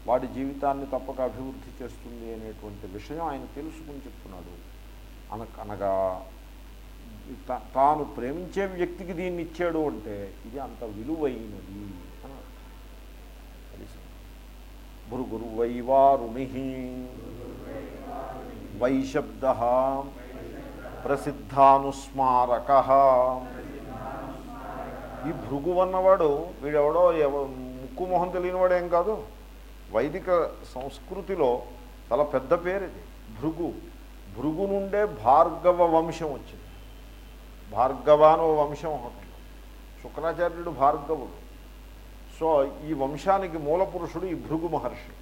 వాడి జీవితాన్ని తప్పక అభివృద్ధి చేస్తుంది అనేటువంటి విషయం ఆయన తెలుసుకుని చెప్తున్నాడు. అన అనగా తాను ప్రేమించే వ్యక్తికి దీన్ని ఇచ్చాడు అంటే ఇది అంత విలువైనది అని తెలిసి భృగురు వైవారుణి వైశబ్ద ప్రసిద్ధానుస్మారక. ఈ భృగు అన్నవాడు వీడెవడో ముక్కు మొహం తెలియనివాడు ఏం కాదు. వైదిక సంస్కృతిలో చాలా పెద్ద పేరు ఇది. భృగు. భృగు నుండే భార్గవ వంశం వచ్చింది. భార్గవానో వంశం ఒకటి. శుక్రాచార్యుడు భార్గవుడు. సో ఈ వంశానికి మూల పురుషుడు ఈ భృగు మహర్షి.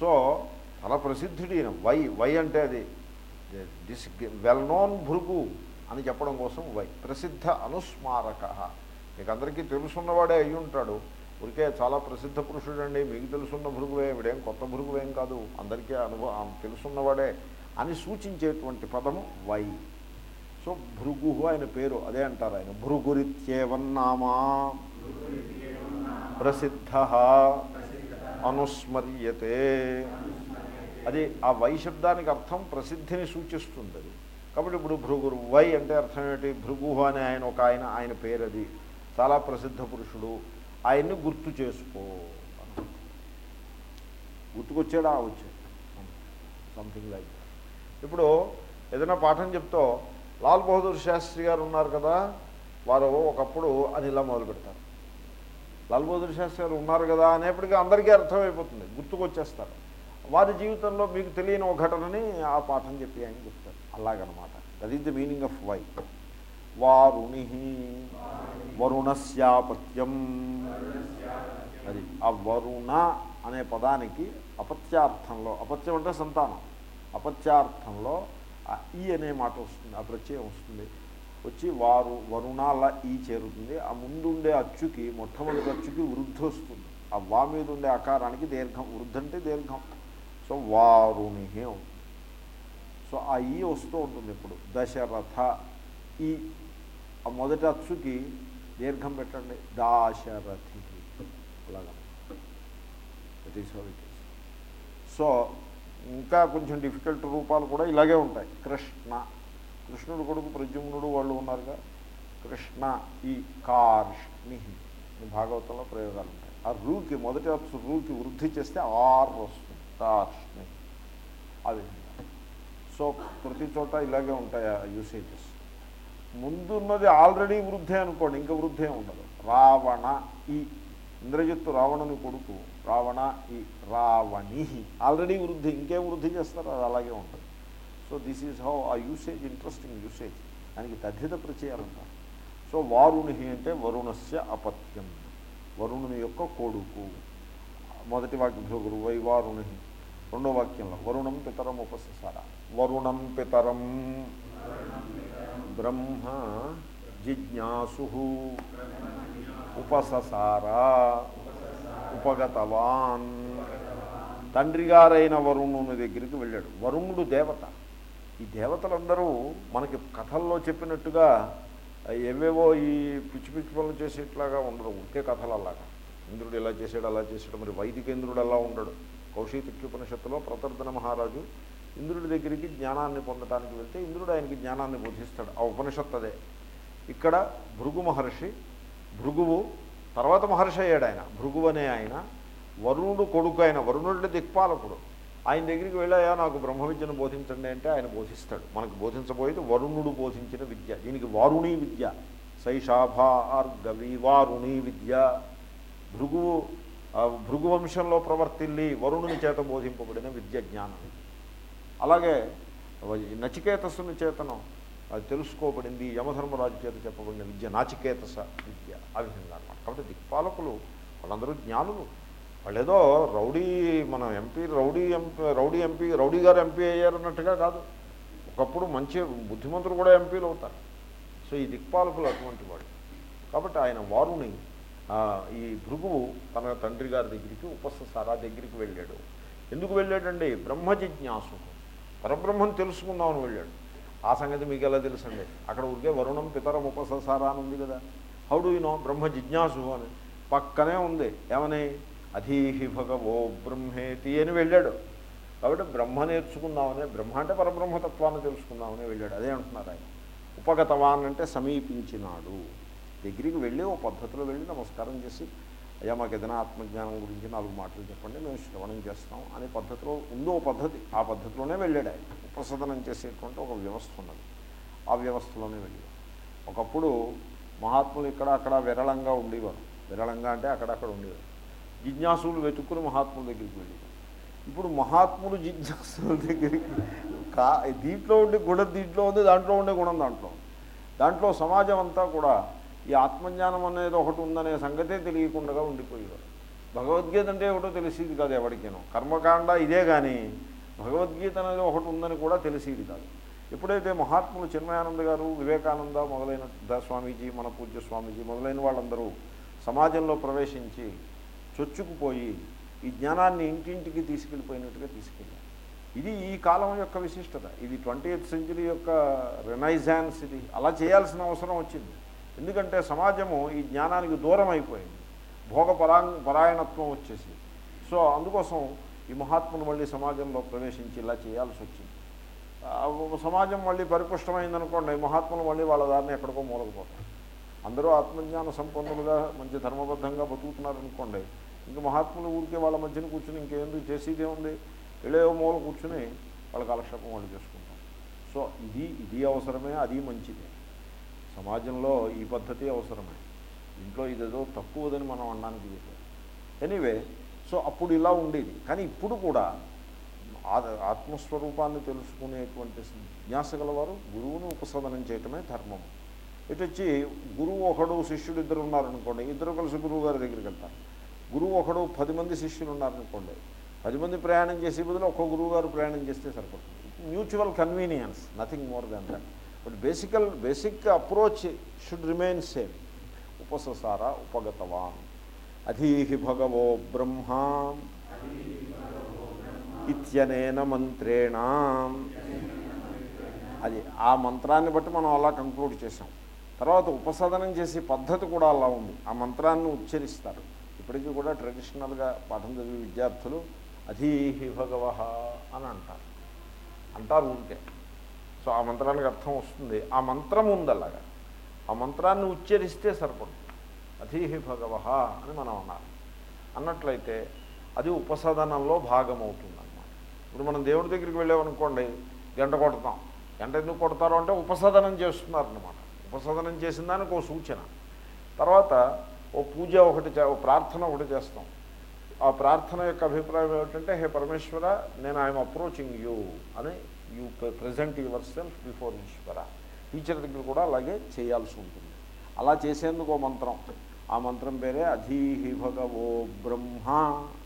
సో చాలా ప్రసిద్ధుడు ఈయన. వై వై అంటే అది దిస్ వెల్ నోన్ భృగు అని చెప్పడం కోసం వై. ప్రసిద్ధ అనుస్మారక. మీకు అందరికీ తెలుసున్నవాడే అయి ఉంటాడు. ఊరికే చాలా ప్రసిద్ధ పురుషుడండి. మీకు తెలుసున్న భృగువే ఇవిడేం కొత్త భృగువేం కాదు. అందరికీ అనుభవం తెలుసున్నవాడే అని సూచించేటువంటి పదము వై. సో భృగు ఆయన పేరు అదే అంటారు ఆయన. భృగురిత్యేవన్నామా. ప్రసిద్ధ. అనుస్మర్యతే. అది ఆ వై శబ్దానికి అర్థం ప్రసిద్ధిని సూచిస్తుంది అది. కాబట్టి ఇప్పుడు భృగురు వై అంటే అర్థం ఏంటి? భృగు అనే ఆయన ఒక ఆయన ఆయన పేరు అది చాలా ప్రసిద్ధ పురుషుడు. ఆయన్ని గుర్తు చేసుకో. గుర్తుకొచ్చాడా? వచ్చాడు. సంథింగ్ లైక్ ఇప్పుడు ఏదైనా పాఠం చెప్తో లాల్ బహదూర్ శాస్త్రి గారు ఉన్నారు కదా వారు ఒకప్పుడు అని ఇలా మొదలు పెడతారు. లాల్ బహదూర్ శాస్త్రి గారు ఉన్నారు కదా అనేప్పటికీ అందరికీ అర్థమైపోతుంది గుర్తుకొచ్చేస్తారు. వారి జీవితంలో మీకు తెలియని ఒక ఘటనని ఆ పాఠం చెప్పి ఆయన చెప్తారు. అలాగనమాట. That is the meaning of why Varuni వరుణస్యాపత్యం. అది ఆ వరుణ అనే పదానికి అపత్యార్థంలో అపత్యం అంటే సంతానం. అపత్యార్థంలో ఈ అనే మాట వస్తుంది ఆ ప్రత్యయం వస్తుంది. వచ్చి వారు వరుణాల ఈ చేరుతుంది. ఆ ముందుండే అచ్చుకి మొట్టమొదటి అచ్చుకి వృద్ధి వస్తుంది. ఆ వా మీద ఉండే ఆకారానికి దీర్ఘం వృద్ధి అంటే దీర్ఘం. సో వారుణి సో ఆ ఈ వస్తూ ఉంటుంది ఇప్పుడు దశరథ ఈ. ఆ మొదటి అచ్చుకి దీర్ఘం పెట్టండి. దాశరథి అలాగా. It is how it is so ఇంకా కొంచెం డిఫికల్ట్ రూపాలు కూడా ఇలాగే ఉంటాయి. కృష్ణ. కృష్ణుడు కొడుకు ప్రజుమ్నుడు వాళ్ళు ఉన్నారుగా. కృష్ణ ఈ కార్ష్ణి భాగవతంలో ప్రయోగాలు ఉంటాయి. ఆ రూకి మొదటి అచ్చు రూకి వృద్ధి చేస్తే ఆర్ వస్తుంది. కార్ష్ణి. అది సో ప్రతి చోట ఇలాగే ఉంటాయి ఆ యూసేజెస్. ముందున్నది ఆల్రెడీ వృద్ధే అనుకోండి ఇంకా వృద్ధే ఉండదు. రావణ ఈ ఇంద్రజిత్తు రావణుని కొడుకు రావణ ఈ రావణి. ఆల్రెడీ వృద్ధి ఇంకేం వృద్ధి చేస్తారు అది అలాగే ఉంటుంది. సో దిస్ ఈజ్ హౌ ఆ యూసేజ్ ఇంట్రెస్టింగ్ యూసేజ్ దానికి తద్ధిత ప్రచయాలంటారు సో వారుణి అంటే వరుణస్య అపత్యం. వరుణుని యొక్క కొడుకు. మొదటి వాక్యంలో గురు వై వారుణి. రెండో వాక్యంలో వరుణం పితరం ఉపససార. వరుణం పితరం బ్రహ్మ జిజ్ఞాసు ఉపససారా. ఉపగతవాన్. తండ్రి గారైన వరుణుని దగ్గరికి వెళ్ళాడు. వరుణుడు దేవత. ఈ దేవతలందరూ మనకి కథల్లో చెప్పినట్టుగా ఏవేవో ఈ పిచ్చి పిచ్చి పనులు చేసేట్లాగా ఉండరు. ఒకే కథలు అలాగా ఇంద్రుడు ఇలా చేసాడు అలా చేసాడు మరి వైదిక ఇంద్రుడు అలా ఉండడు? కౌశికుపనిషత్తులో ప్రతర్ధన మహారాజు ఇంద్రుడి దగ్గరికి జ్ఞానాన్ని పొందడానికి వెళ్తే ఇంద్రుడు ఆయనకి జ్ఞానాన్ని బోధిస్తాడు. ఆ ఉపనిషత్తు అదే ఇక్కడ భృగు మహర్షి భృగువు తర్వాత మహర్షి అయ్యాడు ఆయన భృగు అనే ఆయన వరుణుడు కొడుకు ఆయన వరుణుడి దిక్పాలకుడు. ఆయన దగ్గరికి వెళ్ళాయా నాకు బ్రహ్మ విద్యను బోధించండి అంటే ఆయన బోధిస్తాడు. మనకు బోధించబోయేది వరుణుడు బోధించిన విద్య. దీనికి వారుణీ విద్య. శైషాభార్గవి వారుణి విద్య. భృగువు భృగువంశంలో భృగు ప్రవర్తిల్లి వరుణుని చేత బోధింపబడిన విద్య జ్ఞానం. అలాగే నచికేతస్సుని చేతనం అది తెలుసుకోబడింది యమధర్మరాజు చేత చెప్పబడిన విద్య నాచికేతస విద్య. ఆ విధంగా కాబట్టి దిక్పాలకులు వాళ్ళందరూ జ్ఞానులు. వాళ్ళేదో రౌడీ మన MP rowdy MP rowdy MP rowdy గారు ఎంపీ అయ్యారన్నట్టుగా కాదు. ఒకప్పుడు మంచి బుద్ధిమంతులు కూడా ఎంపీలు అవుతారు. సో ఈ దిక్పాలకులు అటువంటి వాళ్ళు. కాబట్టి ఆయన వారుని ఈ భృగువు తన తండ్రి గారి దగ్గరికి ఉపస్థారా దగ్గరికి వెళ్ళాడు. ఎందుకు వెళ్ళాడండి? బ్రహ్మ జిజ్ఞాసు పరబ్రహ్మను తెలుసుకుందామని వెళ్ళాడు. ఆ సంగతి మీకు ఎలా తెలుసండి? అక్కడ ఊరికే వరుణం పితరం ఉపససారా అని ఉంది కదా. హౌ డూ నో బ్రహ్మ జిజ్ఞాసు అని. పక్కనే ఉంది. ఏమని? అధీహి భగవో బ్రహ్మేతి అని వెళ్ళాడు. కాబట్టి బ్రహ్మ నేర్చుకుందామని బ్రహ్మ అంటే పరబ్రహ్మతత్వాన్ని తెలుసుకుందామని వెళ్ళాడు. అదే అంటున్నారు ఆయన. ఉపగతవాన్ అంటే సమీపించినాడు. దగ్గరికి వెళ్ళి ఓ పద్ధతిలో వెళ్ళి నమస్కారం చేసి అయ్యా మాకు ఏదైనా ఆత్మజ్ఞానం గురించి నాలుగు మాటలు చెప్పండి మేము శ్రవణం చేస్తాం అనే పద్ధతిలో ఉందో పద్ధతి. ఆ పద్ధతిలోనే వెళ్ళాడు ఆయన. ఉపసదనం చేసేటువంటి ఒక వ్యవస్థ ఉన్నది. ఆ వ్యవస్థలోనే వెళ్ళాడు. ఒకప్పుడు మహాత్ములు ఇక్కడ అక్కడ విరళంగా ఉండేవారు. విరళంగా అంటే అక్కడక్కడ ఉండేవారు. జిజ్ఞాసులు వెతుక్కుని మహాత్ముల దగ్గరికి వెళ్ళేవారు. ఇప్పుడు మహాత్ములు జిజ్ఞాసుల దగ్గరికి కా దీంట్లో ఉండే గుణం దీంట్లో ఉంది దాంట్లో ఉండే గుణం దాంట్లో దాంట్లో సమాజం అంతా కూడా ఈ ఆత్మజ్ఞానం అనేది ఒకటి ఉందనే సంగతే తెలియకుండా ఉండిపోయేవారు. భగవద్గీత అంటే ఏమిటో తెలిసేది కాదు ఎవరికేనో. కర్మకాండ ఇదే కానీ భగవద్గీత అనేది ఒకటి ఉందని కూడా తెలిసేది కాదు. ఎప్పుడైతే మహాత్ములు చిన్మయానంద గారు వివేకానంద మొదలైన స్వామీజీ మన పూజ్య స్వామీజీ మొదలైన వాళ్ళందరూ సమాజంలో ప్రవేశించి చొచ్చుకుపోయి ఈ జ్ఞానాన్ని ఇంటింటికి తీసుకెళ్ళిపోయినట్టుగా తీసుకెళ్ళారు. ఇది ఈ కాలం యొక్క విశిష్టత. ఇది ట్వంటీ ఎయిత్ సెంచరీ యొక్క రెనైజాన్స్ ఇది. అలా చేయాల్సిన అవసరం వచ్చింది. ఎందుకంటే సమాజము ఈ జ్ఞానానికి దూరం అయిపోయింది భోగ పరా పరాయణత్వం వచ్చేసి సో అందుకోసం ఈ మహాత్ములు మళ్ళీ సమాజంలో ప్రవేశించి ఇలా చేయాల్సి వచ్చింది. సమాజం మళ్ళీ పరిపుష్టమైందనుకోండి మహాత్ములు మళ్ళీ వాళ్ళ దారిని ఎక్కడికో మూలకపోతారు. అందరూ ఆత్మజ్ఞాన సంపన్నులుగా మంచి ధర్మబద్ధంగా బతుకుతున్నారనుకోండి ఇంక మహాత్ములు ఊరికే వాళ్ళ మధ్యన కూర్చుని ఇంకేందుకు చేసేదే ఉంది వెళ్ళేవో మూల కూర్చుని వాళ్ళ కాలక్షేపం వాళ్ళు చేసుకుంటాం సో ఇది ఇది అవసరమే అది మంచిదే. సమాజంలో ఈ పద్ధతి అవసరమే. ఇంట్లో ఇదేదో తక్కువదని మనం అనడానికి చెప్పారు ఎనీవే సో అప్పుడు ఇలా ఉండేది. కానీ ఇప్పుడు కూడా ఆత్మస్వరూపాన్ని తెలుసుకునేటువంటి జిజ్ఞాస గలవారు గురువును ఉపసదనం చేయటమే ధర్మం. ఇటు వచ్చి గురువు ఒకడు శిష్యుడు ఇద్దరు ఉన్నారనుకోండి ఇద్దరు కలిసి గురువు గారి దగ్గరికి వెళ్తారు. గురువు ఒకడు పది మంది శిష్యులు ఉన్నారనుకోండి పది మంది ప్రయాణం చేసే బదులు ఒక్కో గురువు గారు ప్రయాణం చేస్తే సరిపడుతుంది. Mutual convenience nothing more than that but basically basic approach should remain same ఉపససార ఉపగతవాన్ అధీహి భగవో బ్రహ్మా ఇత్యనేన మంత్రేణ. అది ఆ మంత్రాన్ని బట్టి మనం అలా కంక్లూడ్ చేసాం తర్వాత ఉపసదనం చేసే పద్ధతి కూడా అలా ఉంది. ఆ మంత్రాన్ని ఉచ్చరిస్తారు. ఇప్పటికీ కూడా ట్రెడిషనల్గా పాఠం చదివే విద్యార్థులు అధీహి భగవ అని అంటారు. అంటారు ఉంటే సో ఆ మంత్రానికి అర్థం వస్తుంది. ఆ మంత్రం ఉంది అలాగా. ఆ మంత్రాన్ని ఉచ్చరిస్తే సరిపడుతుంది అధీహి భగవ అని మనం అన్నారు. అన్నట్లయితే అది ఉపసదనంలో భాగమవుతుంది. ఇప్పుడు మనం దేవుడి దగ్గరికి వెళ్ళామనుకోండి గంట కొడతాం. గంట ఎందుకు కొడతారు అంటే ఉపసదనం చేస్తున్నారనమాట ఉపసదనం చేసిన దానికి ఒక సూచన. తర్వాత ఓ పూజ ఒకటి చే- ఓ ప్రార్థన ఒకటి చేస్తాం. ఆ ప్రార్థన యొక్క అభిప్రాయం ఏమిటంటే హే పరమేశ్వర నేను ఐఎమ్ అప్రోచింగ్ యూ అని you present your self before Ishwara. Teacher దగ్గర కూడా అలాగే చేయాల్సి ఉంటుంది. అలా చేసేందుకు ఓ మంత్రం. ఆ మంత్రం పేరే అధీహి భగవో బ్రహ్మ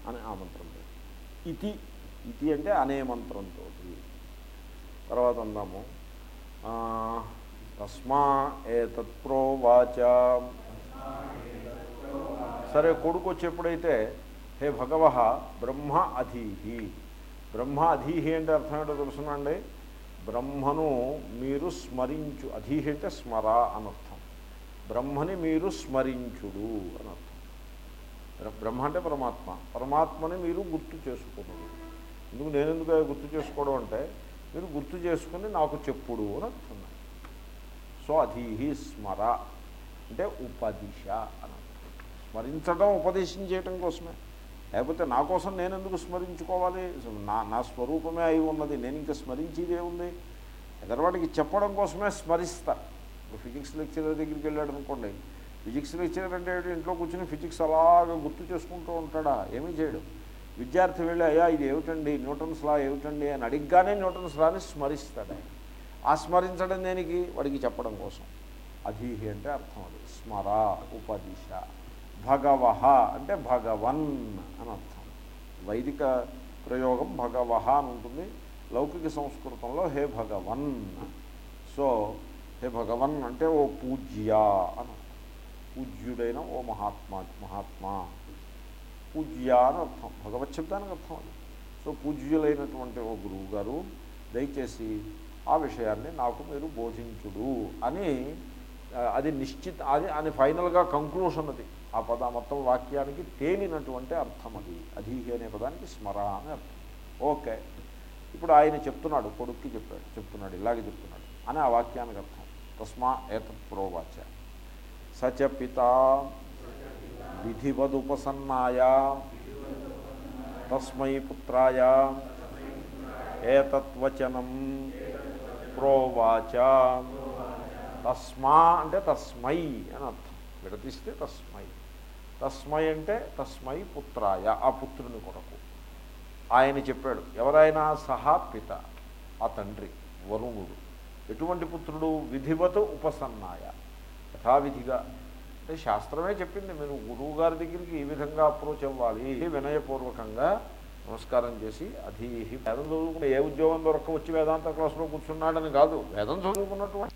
అని ఆ మంత్రం పేరు. ఇతి ఇది అంటే అనే మంత్రంతో తర్వాత అందాము. ఆ, తస్మా ఏతత్ ప్రోవాచ సరే కొడుకు వచ్చేప్పుడైతే హే భగవ బ్రహ్మ అధీహి. బ్రహ్మ అధీహి అంటే అర్థం ఏంటో తెలుసునండి? బ్రహ్మను మీరు స్మరించు అధీహి అంటే స్మర అనర్థం. బ్రహ్మని మీరు స్మరించుడు అని అర్థం బ్రహ్మ అంటే పరమాత్మ. పరమాత్మని మీరు గుర్తు చేసుకున్నాడు ఎందుకు నేను ఎందుకు గుర్తు చేసుకోవడం అంటే మీరు గుర్తు చేసుకుని నాకు చెప్పుడు అని అంటున్నాను సో అధీహి స్మర అంటే ఉపదిశ అని స్మరించడం ఉపదేశం చేయటం కోసమే. లేకపోతే నా కోసం నేను ఎందుకు స్మరించుకోవాలి నా నా స్వరూపమే అయి ఉన్నది నేను ఇంకా స్మరించేదే ఉంది. ఎదరవాడికి చెప్పడం కోసమే స్మరిస్తా. ఇప్పుడు ఫిజిక్స్ లెక్చరర్ దగ్గరికి వెళ్ళాడు అనుకోండి ఫిజిక్స్ లెక్చరర్ అంటే ఇంట్లో కూర్చొని ఫిజిక్స్ అలాగా గుర్తు చేసుకుంటూ ఉంటాడా? ఏమీ చేయడం. విద్యార్థి వెళ్ళి అయ్యా ఇది ఏమిటండి? న్యూటన్స్ లా ఏమిటండి? అని అడిగ్గానే న్యూటన్స్ లాని స్మరిస్తాడు ఆయన. ఆ స్మరించడం దేనికి? వాడికి చెప్పడం కోసం. అధీహి అంటే అర్థం అది. స్మర ఉపదిశ భగవహ అంటే భగవన్ అని అర్థం. వైదిక ప్రయోగం భగవహ అని ఉంటుంది. లౌకిక సంస్కృతంలో హే భగవన్. సో హే భగవన్ అంటే ఓ పూజ్య అని పూజ్యుడైన ఓ మహాత్మా మహాత్మా. పూజ్య అని అర్థం. భగవత్ శబ్దానికి అర్థం అది. సో పూజ్యులైనటువంటి ఓ గురువు గారు దయచేసి ఆ విషయాన్ని నాకు మీరు బోధించుడు అని అది నిశ్చిత అది అని ఫైనల్గా కంక్లూషన్ అది. ఆ పద మొత్తం వాక్యానికి తేలినటువంటి అర్థం అది. అధీహి అనే పదానికి స్మర అని అర్థం. ఓకే. ఇప్పుడు ఆయన చెప్తున్నాడు కొడుక్కి చెప్పాడు చెప్తున్నాడు ఇలాగే చెప్తున్నాడు అని ఆ వాక్యానికి అర్థం. తస్మా ఏతత్ ప్రోవాచ. సచ పిత విధివదుపసన్నాయ తస్మై పుత్రాయ ఏతత్వచనం ప్రోవాచ తస్మా అంటే తస్మై అని అర్థం। విడతిస్తే తస్మై। తస్మై అంటే తస్మై పుత్రాయ ఆ పుత్రుని కొరకు। ఆయన చెప్పాడు ఎవరైనా సహా పిత ఆ తండ్రి వరుణుడు ఎటువంటి పుత్రుడు? విధివత ఉపసన్నాయ యథావిధిగా అంటే శాస్త్రమే చెప్పింది మీరు గురువు గారి దగ్గరికి ఈ విధంగా అప్రోచ్ అవ్వాలి వినయపూర్వకంగా నమస్కారం చేసి అధీహి వేదం చదువుకుంటే ఏ ఉద్యోగం దొరక వచ్చి వేదాంత క్లాసులో కూర్చున్నాడని కాదు. వేదం చదువుకున్నటువంటి